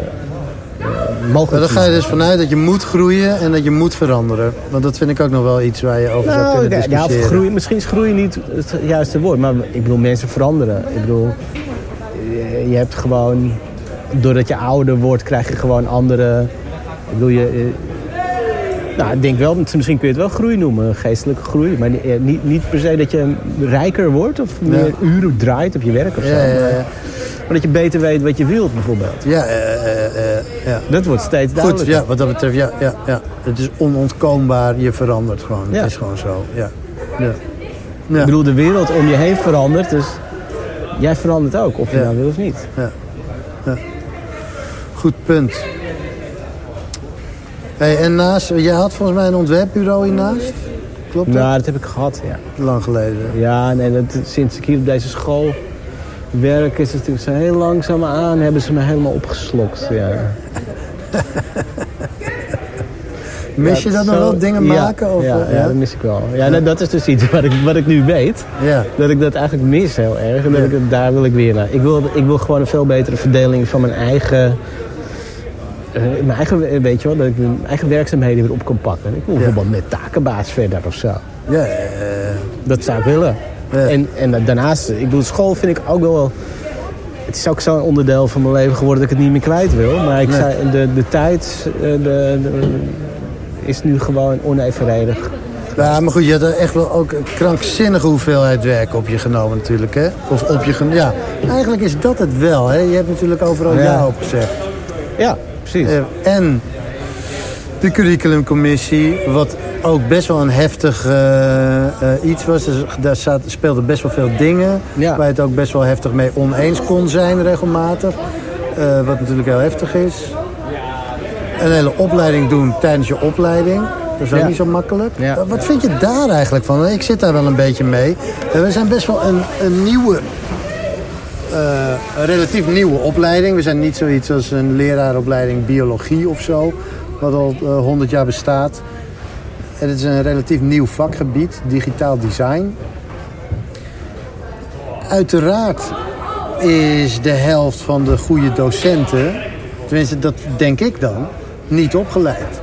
mogelijk dan ga je dus vanuit dat je moet groeien en dat je moet veranderen. Want dat vind ik ook nog wel iets waar je over zou Nou, kunnen ja, ja, of discussiëren. groei, misschien is groei niet het juiste woord. Maar ik bedoel, mensen veranderen. Ik bedoel, je, je hebt gewoon... Doordat je ouder wordt, krijg je gewoon andere... Ik bedoel, je... eh, nou, ik denk wel, misschien kun je het wel groei noemen. Geestelijke groei. Maar ni- eh, niet, niet per se dat je rijker wordt of meer uren draait op je werk of zo. Ja, ja, ja. Maar, dat je beter weet wat je wilt, bijvoorbeeld. Ja, eh, eh, eh, ja. Dat wordt steeds Goed, duidelijker. ja, wat dat betreft, ja, ja, ja. Het is onontkoombaar, je verandert gewoon. Ja. Het is gewoon zo, ja. ja. Ja. Ik bedoel, de wereld om je heen verandert, dus jij verandert ook, of je Ja. nou wil of niet. Goed punt. Hey, en naast, jij had volgens mij een ontwerpbureau hiernaast? Klopt dat? Nou, dat heb ik gehad, ja. Lang geleden. Ja, nee, dat, sinds ik hier op deze school werk, is het natuurlijk zo heel langzaam aan, hebben ze me helemaal opgeslokt. Ja. [laughs] Mis je dat nog wel, dingen ja, maken? Of, ja, eh, ja, dat mis ik wel. Ja, nou, dat is dus iets wat ik, wat ik nu weet. ja. Dat ik dat eigenlijk mis heel erg. En dat ik, daar wil ik weer naar. Ik wil, ik wil gewoon een veel betere verdeling van mijn eigen... eh, mijn eigen, weet je wel, dat ik mijn eigen werkzaamheden weer op kan pakken. Ik wil bijvoorbeeld met takenbaas verder of zo. Ja, eh, Dat zou ik willen. Ja. En, en daarnaast, ik bedoel, school vind ik ook wel... Het is ook zo'n onderdeel van mijn leven geworden dat ik het niet meer kwijt wil. Maar ik Nee. zei, de, de tijd eh, de, de- is nu gewoon onevenredig. Ja, maar goed, je had er echt wel ook een krankzinnige hoeveelheid werk op je genomen natuurlijk, hè? Of op je gen- Ja, eigenlijk is dat het wel, hè? Je hebt natuurlijk overal ja, Ja. op gezegd. Ja, precies. Eh, en de curriculumcommissie, wat ook best wel een heftig eh, eh, iets was. Dus daar zat, speelden best wel veel dingen. Ja. Waar je het ook best wel heftig mee oneens kon zijn regelmatig. Eh, wat natuurlijk heel heftig is. Een hele opleiding doen tijdens je opleiding. Dat is ook Ja. niet zo makkelijk. Ja. Wat- vind je daar eigenlijk van? Ik zit daar wel een beetje mee. We zijn best wel een, een nieuwe een relatief nieuwe opleiding. We zijn niet zoiets als een leraaropleiding biologie of zo, wat al eh, 100 jaar bestaat. En het is een relatief nieuw vakgebied, digitaal design. Uiteraard is de helft van de goede docenten, tenminste dat denk ik dan, niet opgeleid.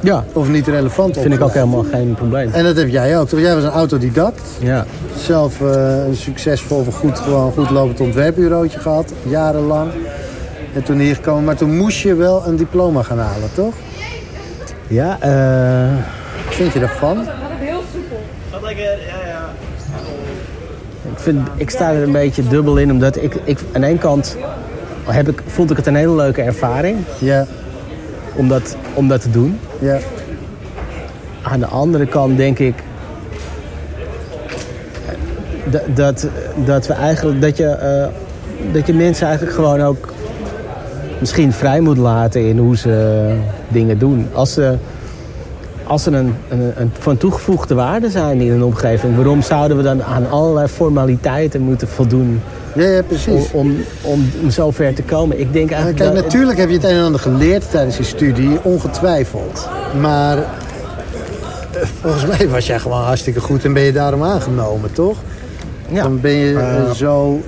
Ja, Of niet relevant vind ik ook helemaal geen probleem. En dat heb jij ook. Jij was een autodidact. Ja. Zelf eh, een succesvol, of goed, gewoon goed lopend ontwerpbureauotje gehad, jarenlang. En toen hier gekomen, maar toen moest je wel een diploma gaan halen, toch? Ja, eh... Wat vind je daarvan? Ik, vind, ik sta er een beetje dubbel in, omdat ik, ik aan de ene kant heb ik, vond ik het een hele leuke ervaring Ja, om dat, om dat te doen. ja, Aan de andere kant denk ik dat, dat, dat we eigenlijk dat je, eh, dat je mensen eigenlijk gewoon ook misschien vrij moet laten in hoe ze dingen doen. Als ze, als er een, een, een van toegevoegde waarde zijn in een omgeving, waarom zouden we dan aan allerlei formaliteiten moeten voldoen ja, ja om, precies. om, om zo ver te komen? Ik denk eigenlijk Kijk, dat- natuurlijk heb je het een en ander geleerd tijdens je studie, ongetwijfeld. Maar eh, volgens mij was jij gewoon hartstikke goed en ben je daarom aangenomen, toch? Ja. Dan ben je Eh. zo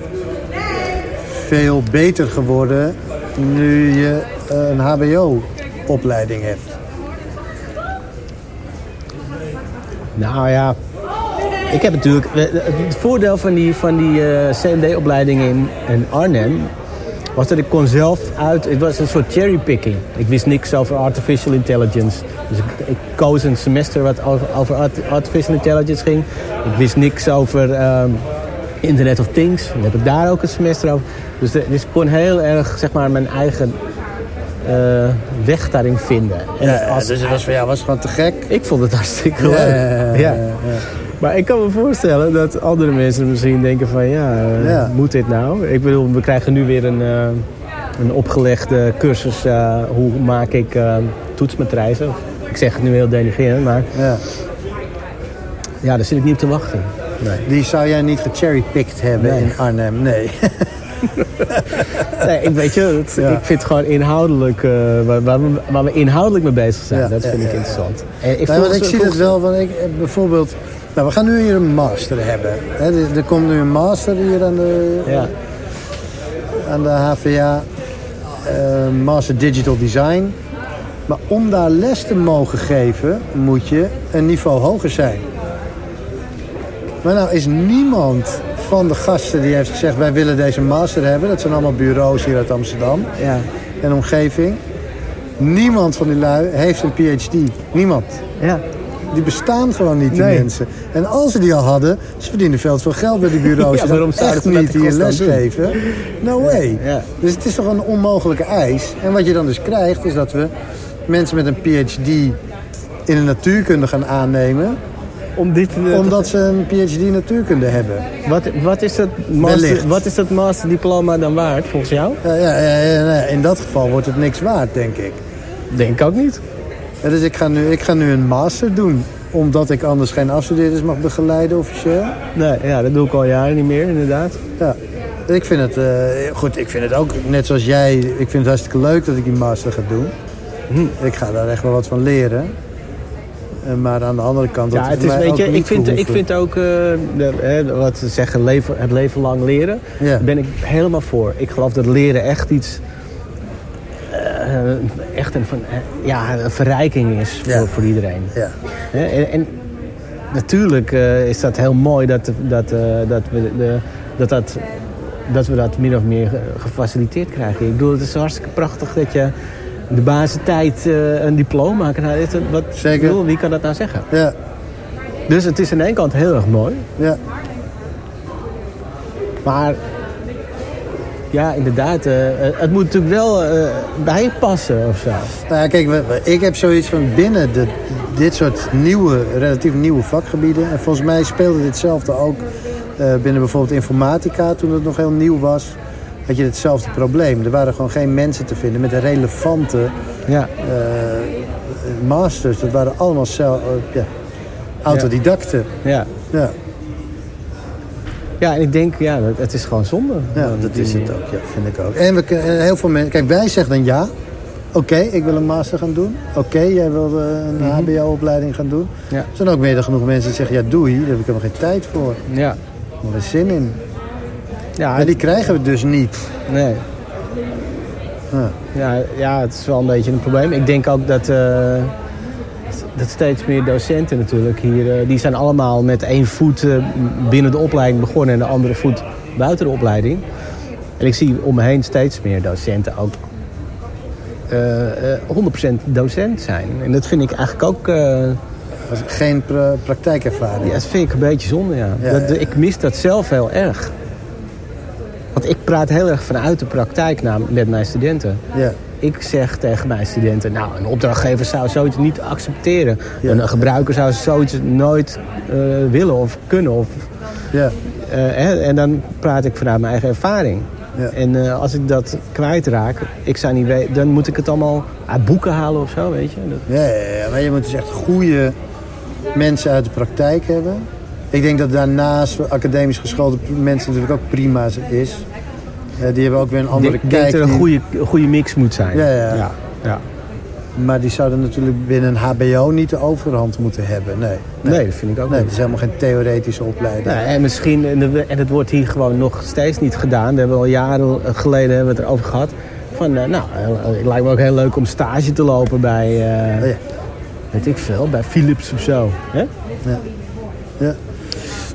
veel beter geworden nu je eh, een HBO-opleiding hebt. Nou ja, ik heb natuurlijk... Het voordeel van die, van die eh, CMD-opleiding in, in Arnhem... was dat ik kon zelf uit... Het was een soort cherrypicking. Ik wist niks over artificial intelligence. Dus ik, ik koos een semester wat over, over art- artificial intelligence ging. Ik wist niks over ehm, Internet of Things. Dan heb ik daar ook een semester over. Dus, de- dus ik kon heel erg, zeg maar, mijn eigen eh, weg daarin vinden. En Ja, als, dus het was voor jou was gewoon te gek. ik vond het hartstikke leuk. ja, Maar ik kan me voorstellen dat andere mensen misschien denken van ja, uh, Ja. moet dit nou? Ik bedoel, we krijgen nu weer een, eh, een opgelegde cursus eh, hoe maak ik toetsmatrijzen. Ik zeg het nu heel denigrerend, maar Ja. ja, daar zit ik niet op te wachten. Nee. Die zou jij niet gecherrypicked hebben Nee. in Arnhem, nee. [laughs] Nee, ik weet je, het- Ja. ik vind het gewoon inhoudelijk, eh, waar, waar, we, waar we inhoudelijk mee bezig zijn, Ja, dat vind ik ja, interessant. En ik Nee, want ik zie het wel, van ik, eh, bijvoorbeeld... Nou, we gaan nu hier een master hebben. Hè, er, er komt nu een master hier aan de, Ja, aan de HVA. eh, master Digital Design. Maar om daar les te mogen geven, moet je een niveau hoger zijn. Maar nou is niemand van de gasten die heeft gezegd... wij willen deze master hebben. Dat zijn allemaal bureaus hier uit Amsterdam ja. en omgeving. Niemand van die lui heeft een PhD. Niemand. ja. Die bestaan gewoon niet, die Nee. mensen. En als ze die al hadden, ze verdienen veel te veel geld bij die bureaus. [laughs] Ja, waarom zouden ze niet hier lesgeven. No way. ja. Dus het is toch een onmogelijke eis. En wat je dan dus krijgt, is dat we mensen met een PhD in de natuurkunde gaan aannemen. Om dit, eh, Omdat ze een PhD natuurkunde hebben. Wat, wat, is dat master, wat is dat masterdiploma dan waard, volgens jou? Ja, ja, ja, ja, ja, in dat geval wordt het niks waard, denk ik. Denk ik ook niet. Ja, dus ik ga, nu, ik ga nu een master doen. Omdat ik anders geen afstudeerders mag begeleiden officieel. Nee, ja, dat doe ik al jaren niet meer, inderdaad. Ja. Ik vind het, eh, goed, ik vind het ook, net zoals jij, ik vind het hartstikke leuk dat ik die master ga doen. Hm. Ik ga daar echt wel wat van leren. Eh, Maar aan de andere kant... dat Ja, het is, weet je, ik vind, ik vind ook, eh, de, hè, wat ze zeggen, leven, het leven lang leren. Daar ben ik helemaal voor. Ik geloof dat leren echt iets, eh, echt een, van, ja, een verrijking is voor, voor iedereen. Ja. En, en natuurlijk is dat heel mooi dat, dat, dat, we, de, dat, dat, dat we dat min of meer ge- gefaciliteerd krijgen. Ik bedoel, het is hartstikke prachtig dat je de basentijd eh een diploma dat- Wat, Zeker. bedoel, wie kan dat nou zeggen? Ja. Dus het is aan de ene kant heel erg mooi. Ja. Maar ja, inderdaad, eh, eh, het moet natuurlijk wel eh, bijpassen of zo. Nou ja, kijk, ik heb zoiets van binnen de, dit soort nieuwe, relatief nieuwe vakgebieden. En volgens mij speelde ditzelfde ook binnen bijvoorbeeld informatica toen het nog heel nieuw was. Had je hetzelfde probleem. Er waren gewoon geen mensen te vinden met relevante Ja, eh, masters. Dat waren allemaal zelf, eh, ja, autodidacten. ja. Ja. ja, en ik denk, ja, het is gewoon zonde. Ja, dat die- is het ook. Ja, vind ik ook. En we, en heel veel mensen... Kijk, wij zeggen dan ja. Oké, ik wil een master gaan doen. Oké, jij wil eh, een hbo-opleiding gaan doen. Ja. Er zijn ook meer dan genoeg mensen die zeggen... Ja, doei, daar heb ik helemaal geen tijd voor. Ja, Nog geen zin in. Ja, Maar die krijgen we dus niet. nee. Ja. Ja, ja, het is wel een beetje een probleem. Ik denk ook dat, eh, dat steeds meer docenten natuurlijk hier... eh, die zijn allemaal met één voet eh, binnen de opleiding begonnen... en de andere voet buiten de opleiding. En ik zie om me heen steeds meer docenten ook eh, eh, 100% docent zijn. En dat vind ik eigenlijk ook... geen pra- praktijkervaring. ja, dat vind ik een beetje zonde, ja. Ja, dat, ja. Ik mis dat zelf heel erg. Want ik praat heel erg vanuit de praktijk met mijn studenten. Ja. Ik zeg tegen mijn studenten, nou, een opdrachtgever zou zoiets niet accepteren. Ja. Een gebruiker zou zoiets nooit eh, willen of kunnen. Of, Ja. eh, hè, en dan praat ik vanuit mijn eigen ervaring. Ja. En eh, als ik dat kwijtraak, ik zou niet weten, dan moet ik het allemaal uit boeken halen of zo, weet je. Dat- Ja, ja, ja, maar je moet dus echt goede mensen uit de praktijk hebben. Ik denk dat daarnaast academisch geschoolde mensen natuurlijk ook prima is. Eh, die hebben ook weer een andere ik denk dat kijk. er een goede, goede mix moet zijn. Ja, ja. ja, ja. Maar die zouden natuurlijk binnen een hbo niet de overhand moeten hebben. Nee, Nee, dat vind ik ook Nee, niet. het is helemaal geen theoretische opleiding. Nou, en misschien, en het wordt hier gewoon nog steeds niet gedaan. We hebben al jaren geleden hebben we het erover gehad. Van, eh, nou, eh, het lijkt me ook heel leuk om stage te lopen bij, Oh ja. weet ik veel, bij Philips of zo. Hè? Ja.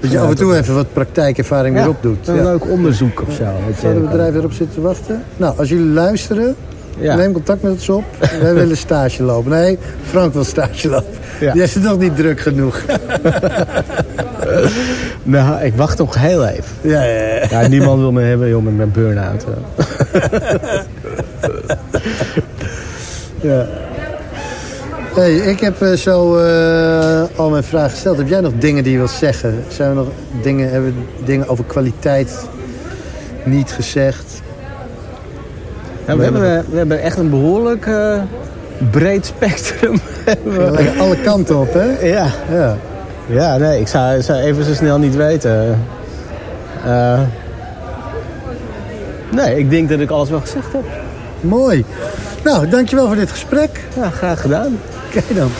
Dat je af en toe even wat praktijkervaring weer opdoet. Een leuk onderzoek of zo. wat je Zou het kan- bedrijf erop zitten te wachten? Nou, als jullie luisteren, Ja. neem contact met ons op. [laughs] Wij willen stage lopen. Nee, Frank wil stage lopen. Ja. Die is nog niet druk genoeg. [laughs] Nou, ik wacht nog heel even. ja, ja, ja. Ja, niemand wil me hebben, joh, met mijn burn-out. [laughs] Ja. Hey, ik heb uh, zo uh, al mijn vragen gesteld. Heb jij nog dingen die je wilt zeggen? Zijn we nog dingen, hebben we dingen over kwaliteit niet gezegd? Ja, we, hebben, we hebben echt een behoorlijk uh, breed spectrum. [laughs] alle kanten op, hè? Ja. Ja, ja nee, ik zou, zou even zo snel niet weten. nee, ik denk dat ik alles wel gezegd heb. Mooi. Nou, dankjewel voor dit gesprek. Ja, graag gedaan. Oké dan.